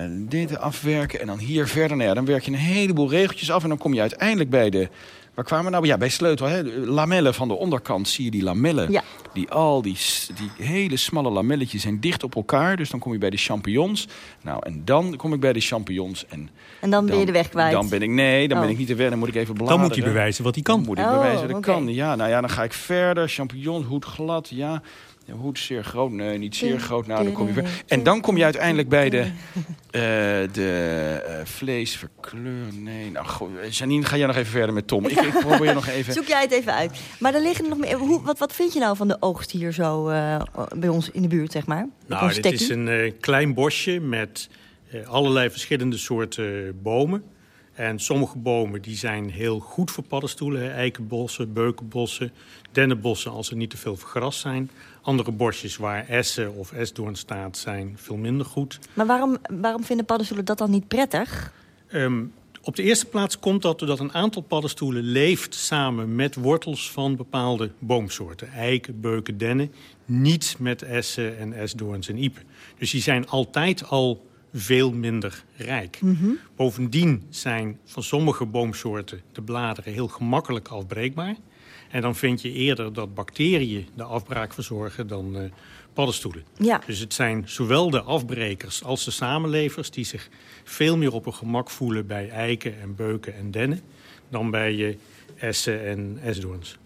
dit afwerken en dan hier verder. Nou dan werk je een heleboel regeltjes af en dan kom je uiteindelijk bij de... Waar kwamen we nou? Ja, bij sleutel. Hè? Lamellen van de onderkant zie je die lamellen. Ja. Die al die, die hele smalle lamelletjes zijn dicht op elkaar. Dus dan kom je bij de champignons. Nou, en dan kom ik bij de champignons. En En dan ben je de weg kwijt. Dan ben ik, nee, dan Oh. ben ik niet de weg. Dan moet ik even bladeren. Dan moet hij bewijzen wat hij kan. Dan moet ik Oh, bewijzen dat ik oké. kan. Ja, nou ja, dan ga ik verder. Champignon, hoed glad, ja. Ja, Hoed zeer groot, nee, niet zeer groot. Nou, dan kom je ver. En dan kom je uiteindelijk bij de, eh, de eh, vleesverkleur. Nee, nou, goh, Janine, ga jij nog even verder met Tom. Ik, ik probeer nog even. Zoek jij het even uit. Maar er liggen er nog meer. Hoe, wat, wat vind je nou van de oogst hier zo eh, bij ons in de buurt, zeg maar? Nou, dit is een eh, klein bosje met eh, allerlei verschillende soorten bomen. En sommige bomen die zijn heel goed voor paddenstoelen. hè. Eikenbossen, beukenbossen, dennenbossen als er niet te veel vergras zijn. Andere bosjes waar essen of esdoorn staat zijn veel minder goed. Maar waarom, waarom vinden paddenstoelen dat dan niet prettig? Ehm, op de eerste plaats komt dat doordat een aantal paddenstoelen leeft samen met wortels van bepaalde boomsoorten. Eiken, beuken, dennen. Niet met essen en esdoorns en iepen. Dus die zijn altijd al veel minder rijk. Bovendien zijn van sommige boomsoorten de bladeren heel gemakkelijk afbreekbaar. En dan vind je eerder dat bacteriën de afbraak verzorgen dan eh, paddenstoelen. Ja. Dus het zijn zowel de afbrekers als de samenlevers... die zich veel meer op hun gemak voelen bij eiken en beuken en dennen... dan bij je essen en esdoorns.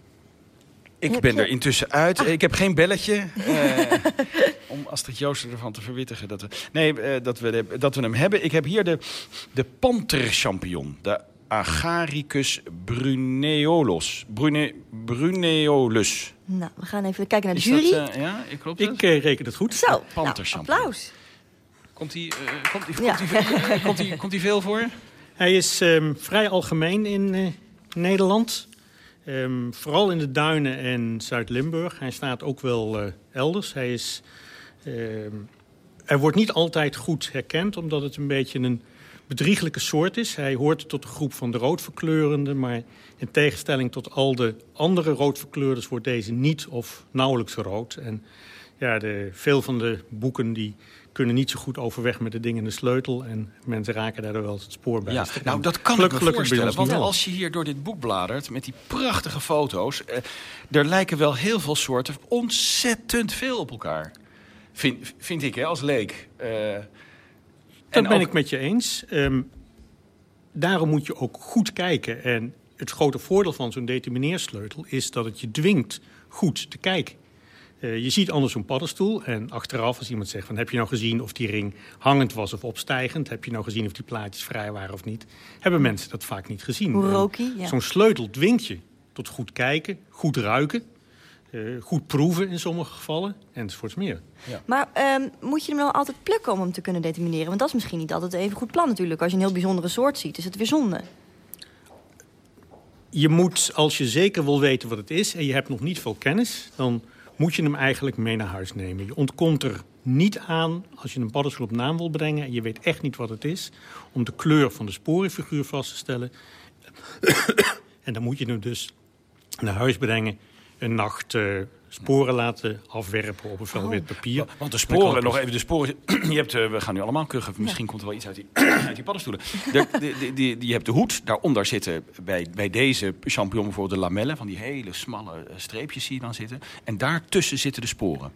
Ik ben er intussen uit. Ik heb geen belletje. eh, om Astrid Joosten ervan te verwittigen. Dat we, nee, eh, dat, we, de- dat we hem hebben. Ik heb hier de, de panterchampignon. De Agaricus bruneolus. Brune, bruneolus. Nou, we gaan even kijken naar de Is dat, jury. eh, ja, ik klopt Ik eh, reken het goed. Zo, nou, applaus. Komt die, eh, komt, die, Ja. komt, die, veel- komt, die, komt die veel voor? Hij is ehm, vrij algemeen in eh, Nederland. Ehm, vooral in de duinen en Zuid-Limburg. Hij staat ook wel eh, elders. Hij is, ehm, hij wordt niet altijd goed herkend, omdat het een beetje een bedrieglijke soort is. Hij hoort tot de groep van de roodverkleurenden, maar in tegenstelling tot al de andere roodverkleurders wordt deze niet of nauwelijks rood. En ja, de, veel van de boeken die kunnen niet zo goed overweg met de dingen in de sleutel. En mensen raken daardoor wel het spoor bij. Ja, Dus nou dat kan ik me voorstellen. Want als je hier door dit boek bladert met die prachtige foto's... eh, er lijken wel heel veel soorten ontzettend veel op elkaar. Vind, vind ik, hè, als leek. Eh, Dat en ben ook- ik met je eens. Ehm, daarom moet je ook goed kijken. En het grote voordeel van zo'n determineersleutel is dat het je dwingt goed te kijken. Uh, je ziet anders zo'n paddenstoel en achteraf als iemand zegt van heb je nou gezien of die ring hangend was of opstijgend, heb je nou gezien of die plaatjes vrij waren of niet, hebben mensen dat vaak niet gezien. Hoe rook ja. Zo'n sleutel dwingt je tot goed kijken, goed ruiken, uh, goed proeven in sommige gevallen enzovoorts meer. Ja. Maar um, moet je hem nou altijd plukken om hem te kunnen determineren? Want dat is misschien niet altijd even goed plan natuurlijk. Als je een heel bijzondere soort ziet, is het weer zonde. Je moet, als je zeker wil weten wat het is en je hebt nog niet veel kennis... dan moet je hem eigenlijk mee naar huis nemen. Je ontkomt er niet aan als je een paddenstoel op naam wil brengen... en je weet echt niet wat het is, om de kleur van de sporenfiguur vast te stellen. en dan moet je hem dus naar huis brengen een nacht uh, sporen laten afwerpen op een vel oh. wit papier. Want de sporen, nog even de sporen. je hebt, uh, we gaan nu allemaal kuchen. Misschien komt er wel iets uit die, uit die paddenstoelen. De, de, de, je hebt de hoed. Daaronder zitten bij, bij deze champignon bijvoorbeeld de lamellen. Van die hele smalle eh, streepjes zie je dan zitten. En daartussen zitten de sporen.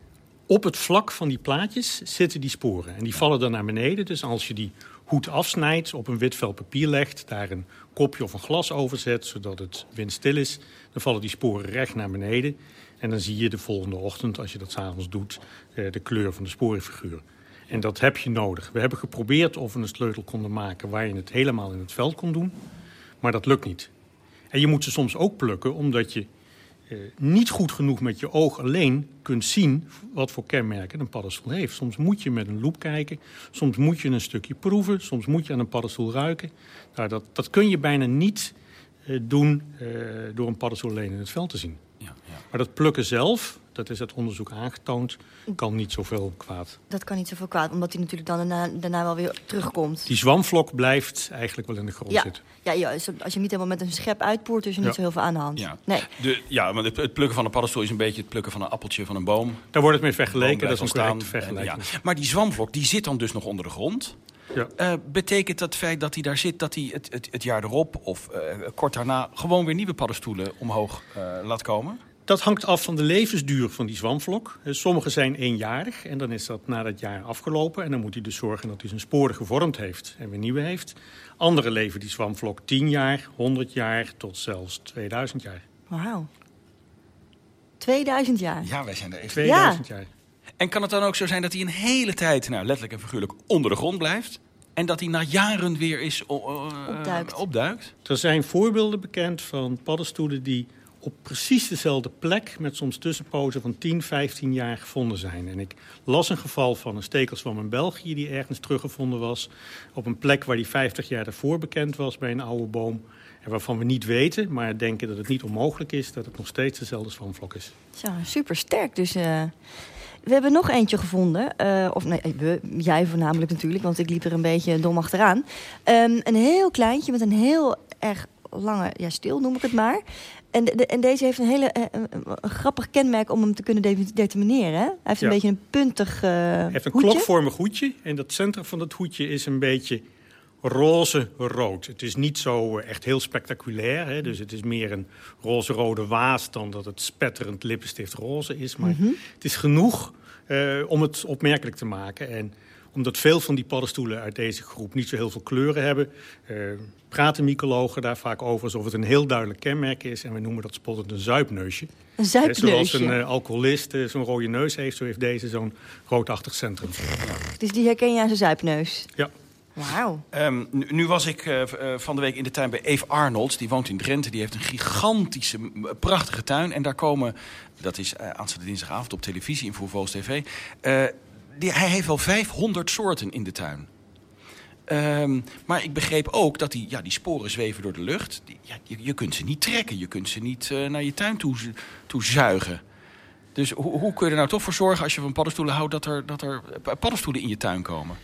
Op het vlak van die plaatjes zitten die sporen. En die vallen dan naar beneden. Dus als je die hoed afsnijdt, op een wit vel papier legt... daar een kopje of een glas over zet, zodat het windstil is... dan vallen die sporen recht naar beneden. En dan zie je de volgende ochtend, als je dat s'avonds doet... Eh, de kleur van de sporenfiguur. En dat heb je nodig. We hebben geprobeerd of we een sleutel konden maken... waar je het helemaal in het veld kon doen. Maar dat lukt niet. En je moet ze soms ook plukken, omdat je niet goed genoeg met je oog alleen kunt zien wat voor kenmerken een paddenstoel heeft. Soms moet je met een loep kijken, soms moet je een stukje proeven, soms moet je aan een paddenstoel ruiken. Nou, dat, dat kun je bijna niet uh, doen uh, door een paddenstoel alleen in het veld te zien. Ja, ja. Maar dat plukken zelf, dat is uit onderzoek aangetoond, kan niet zoveel kwaad. Dat kan niet zoveel kwaad, omdat hij natuurlijk dan daarna, daarna wel weer terugkomt. Die zwamvlok blijft eigenlijk wel in de grond ja. zitten. Ja, ja, als je hem niet helemaal met een schep uitpoert, is er niet zo heel veel aan de hand. Ja, nee. de, ja maar het, het plukken van een paddenstoel is een beetje het plukken van een appeltje van een boom. Daar wordt het mee vergeleken, dat is een correcte vergelijking. Ja. Maar die zwamvlok, die zit dan dus nog onder de grond. Ja. Uh, betekent dat feit dat hij daar zit, dat hij het, het, het jaar erop of uh, kort daarna gewoon weer nieuwe paddenstoelen omhoog uh, laat komen? Dat hangt af van de levensduur van die zwamvlok. Sommige zijn eenjarig en dan is dat na dat jaar afgelopen. En dan moet hij dus zorgen dat hij zijn sporen gevormd heeft en weer nieuwe heeft. Andere leven die zwamvlok 10 jaar, 100 jaar tot zelfs 2000 jaar. Wauw. 2000 jaar? Ja, wij zijn er even. 2000 ja. jaar. En kan het dan ook zo zijn dat hij een hele tijd, nou, letterlijk en figuurlijk, onder de grond blijft? En dat hij na jaren weer is uh, opduikt. opduikt? Er zijn voorbeelden bekend van paddenstoelen die op precies dezelfde plek... met soms tussenpozen van 10, 15 jaar gevonden zijn. En ik las een geval van een stekelswam in België... die ergens teruggevonden was op een plek waar die 50 jaar daarvoor bekend was... bij een oude boom. En waarvan we niet weten, maar denken dat het niet onmogelijk is... dat het nog steeds dezelfde zwamvlok is. Ja, super sterk. Dus... Uh... We hebben nog eentje gevonden. Uh, of nee, jij voornamelijk natuurlijk, want ik liep er een beetje dom achteraan. Um, een heel kleintje met een heel erg lange ja, stil, noem ik het maar. En, de, en deze heeft een hele een grappig kenmerk om hem te kunnen de determineren. Hè? Hij heeft een beetje een puntig uh, Hij heeft een klokvormig hoedje. En dat centrum van dat hoedje is een beetje roze-rood. Het is niet zo echt heel spectaculair. Hè? Dus het is meer een roze-rode waas dan dat het spetterend lippenstift roze is. Maar Mhm. het is genoeg uh, om het opmerkelijk te maken. En omdat veel van die paddenstoelen uit deze groep niet zo heel veel kleuren hebben... Uh, praten mycologen daar vaak over alsof het een heel duidelijk kenmerk is. En we noemen dat spottend een zuipneusje. Een zuipneusje? Zoals een uh, alcoholist uh, zo'n rode neus heeft, zo heeft deze zo'n roodachtig centrum. Dus die herken je aan zijn zuipneus? Ja. Wauw. Um, nu, nu, was ik uh, van de week in de tuin bij Eve Arnolds. Die woont in Drenthe. Die heeft een gigantische, prachtige tuin. En daar komen, dat is uh, aanstaande dinsdagavond op televisie in Voervolks TV... Uh, die, hij heeft wel 500 soorten in de tuin. Um, maar ik begreep ook dat die, ja, die sporen zweven door de lucht. Die, ja, je, kunt ze niet trekken. Je kunt ze niet uh, naar je tuin toe, zuigen. Dus ho, hoe kun je er nou toch voor zorgen als je van paddenstoelen houdt... dat er, dat er paddenstoelen in je tuin komen?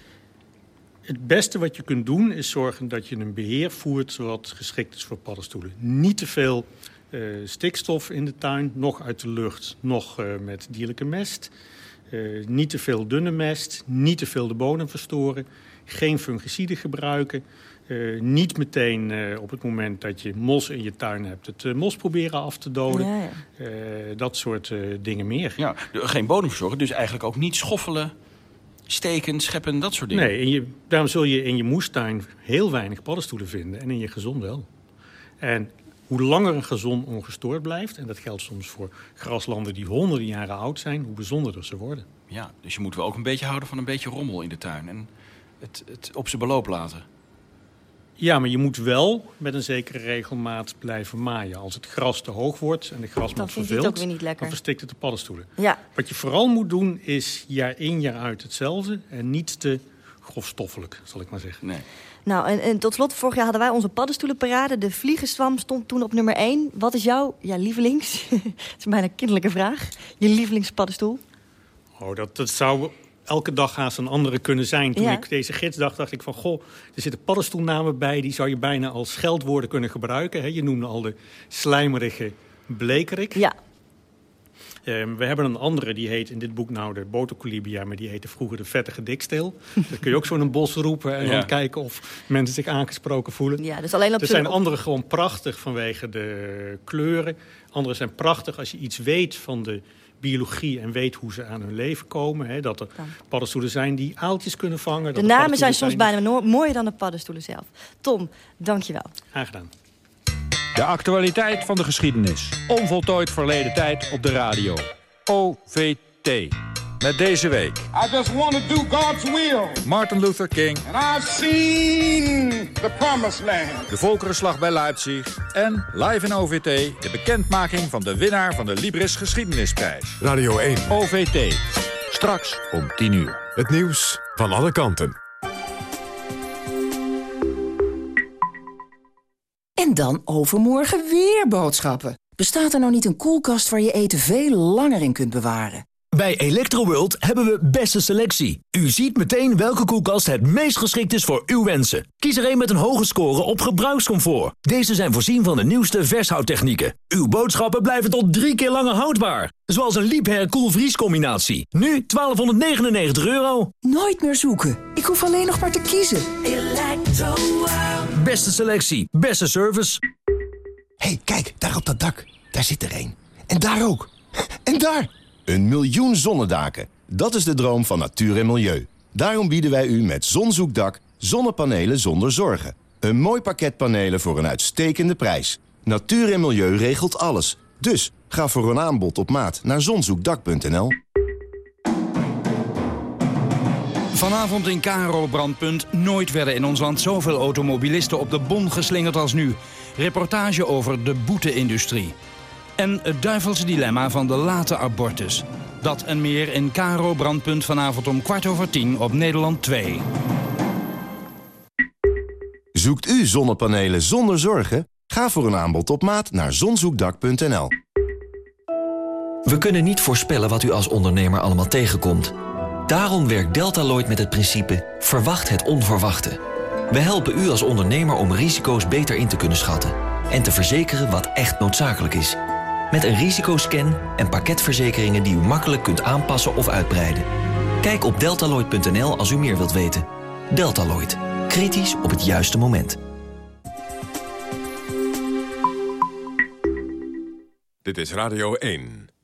Het beste wat je kunt doen is zorgen dat je een beheer voert... wat geschikt is voor paddenstoelen. Niet te veel uh, stikstof in de tuin, nog uit de lucht, nog uh, met dierlijke mest... Uh, niet te veel dunne mest, niet te veel de bodem verstoren, geen fungiciden gebruiken. Uh, niet meteen uh, op het moment dat je mos in je tuin hebt, het mos proberen af te doden. Ja, ja. dat soort dingen meer. Ja, geen bodem verzorgen, dus eigenlijk ook niet schoffelen, steken, scheppen, dat soort dingen. Nee, en je, daarom zul je in je moestuin heel weinig paddenstoelen vinden en in je gezond wel. En hoe langer een gazon ongestoord blijft... en dat geldt soms voor graslanden die honderden jaren oud zijn... hoe bijzonderder ze worden. Ja, dus je moet wel ook een beetje houden van een beetje rommel in de tuin. En het, het op zijn beloop laten. Ja, maar je moet wel met een zekere regelmaat blijven maaien. Als het gras te hoog wordt en de grasmat verveelt... dan verstikt het de paddenstoelen. Ja. Wat je vooral moet doen is jaar in jaar uit hetzelfde... en niet te grofstoffelijk, zal ik maar zeggen. Nee. Nou, en, en tot slot, vorig jaar hadden wij onze paddenstoelenparade. De vliegenzwam stond toen op nummer 1. Wat is jouw ja, lievelings? Het is bijna een kinderlijke vraag. Je lievelingspaddenstoel? Oh, dat, dat zou elke dag haast een andere kunnen zijn. Toen Ja. ik deze gids dacht, dacht ik van... goh, er zitten paddenstoelnamen bij... die zou je bijna als scheldwoorden kunnen gebruiken. Hè. Je noemde al de slijmerige blekerik. Ja. Ehm, we hebben een andere, die heet in dit boek nou de botercolibia... maar die heette vroeger de vettige diksteel. dat kun je ook zo in een bos roepen... en Ja. dan kijken of mensen zich aangesproken voelen. Ja, dus alleen op er zijn andere gewoon prachtig vanwege de kleuren. Andere zijn prachtig als je iets weet van de biologie... en weet hoe ze aan hun leven komen. Hè, dat er paddenstoelen zijn die aaltjes kunnen vangen. dat De namen zijn soms bijna mooier dan de paddenstoelen zelf. Tom, dankjewel. Aangedaan. De actualiteit van de geschiedenis. Onvoltooid verleden tijd op de radio. OVT. Met deze week I just want to do God's will. Martin Luther King, And I've seen the promised land. de Volkerenslag bij Leipzig... en live in OVT de bekendmaking van de winnaar van de Libris Geschiedenisprijs. Radio 1. OVT. Straks om 10 uur. Het nieuws van alle kanten. En dan overmorgen weer boodschappen. Bestaat er nou niet een koelkast waar je eten veel langer in kunt bewaren? Bij Electroworld hebben we beste selectie. U ziet meteen welke koelkast het meest geschikt is voor uw wensen. Kies er een met een hoge score op gebruikscomfort. Deze zijn voorzien van de nieuwste vershouttechnieken. Uw boodschappen blijven tot drie keer langer houdbaar. Zoals een Liebherr koelvries combinatie. Nu 1299 euro. Nooit meer zoeken. Ik hoef alleen nog maar te kiezen. Beste selectie, beste service. hey, kijk, daar op dat dak. Daar zit er een. En daar ook. En daar! Een miljoen zonnedaken. Dat is de droom van natuur en milieu. Daarom bieden wij u met Zonzoekdak zonnepanelen zonder zorgen. Een mooi pakket panelen voor een uitstekende prijs. Natuur en milieu regelt alles. Dus ga voor een aanbod op maat naar zonzoekdak.nl. Vanavond in Karo Brandpunt. Nooit werden in ons land zoveel automobilisten op de bon geslingerd als nu. Reportage over de boete-industrie. En het duivelse dilemma van de late abortus. Dat en meer in Karo Brandpunt vanavond om kwart over tien op Nederland 2. Zoekt u zonnepanelen zonder zorgen? Ga voor een aanbod op maat naar zonzoekdak.nl. We kunnen niet voorspellen wat u als ondernemer allemaal tegenkomt. Daarom werkt Deltaloid met het principe verwacht het onverwachte. We helpen u als ondernemer om risico's beter in te kunnen schatten... en te verzekeren wat echt noodzakelijk is. Met een risicoscan en pakketverzekeringen die u makkelijk kunt aanpassen of uitbreiden. Kijk op deltaloid.nl als u meer wilt weten. Deltaloid. Kritisch op het juiste moment. Dit is Radio 1.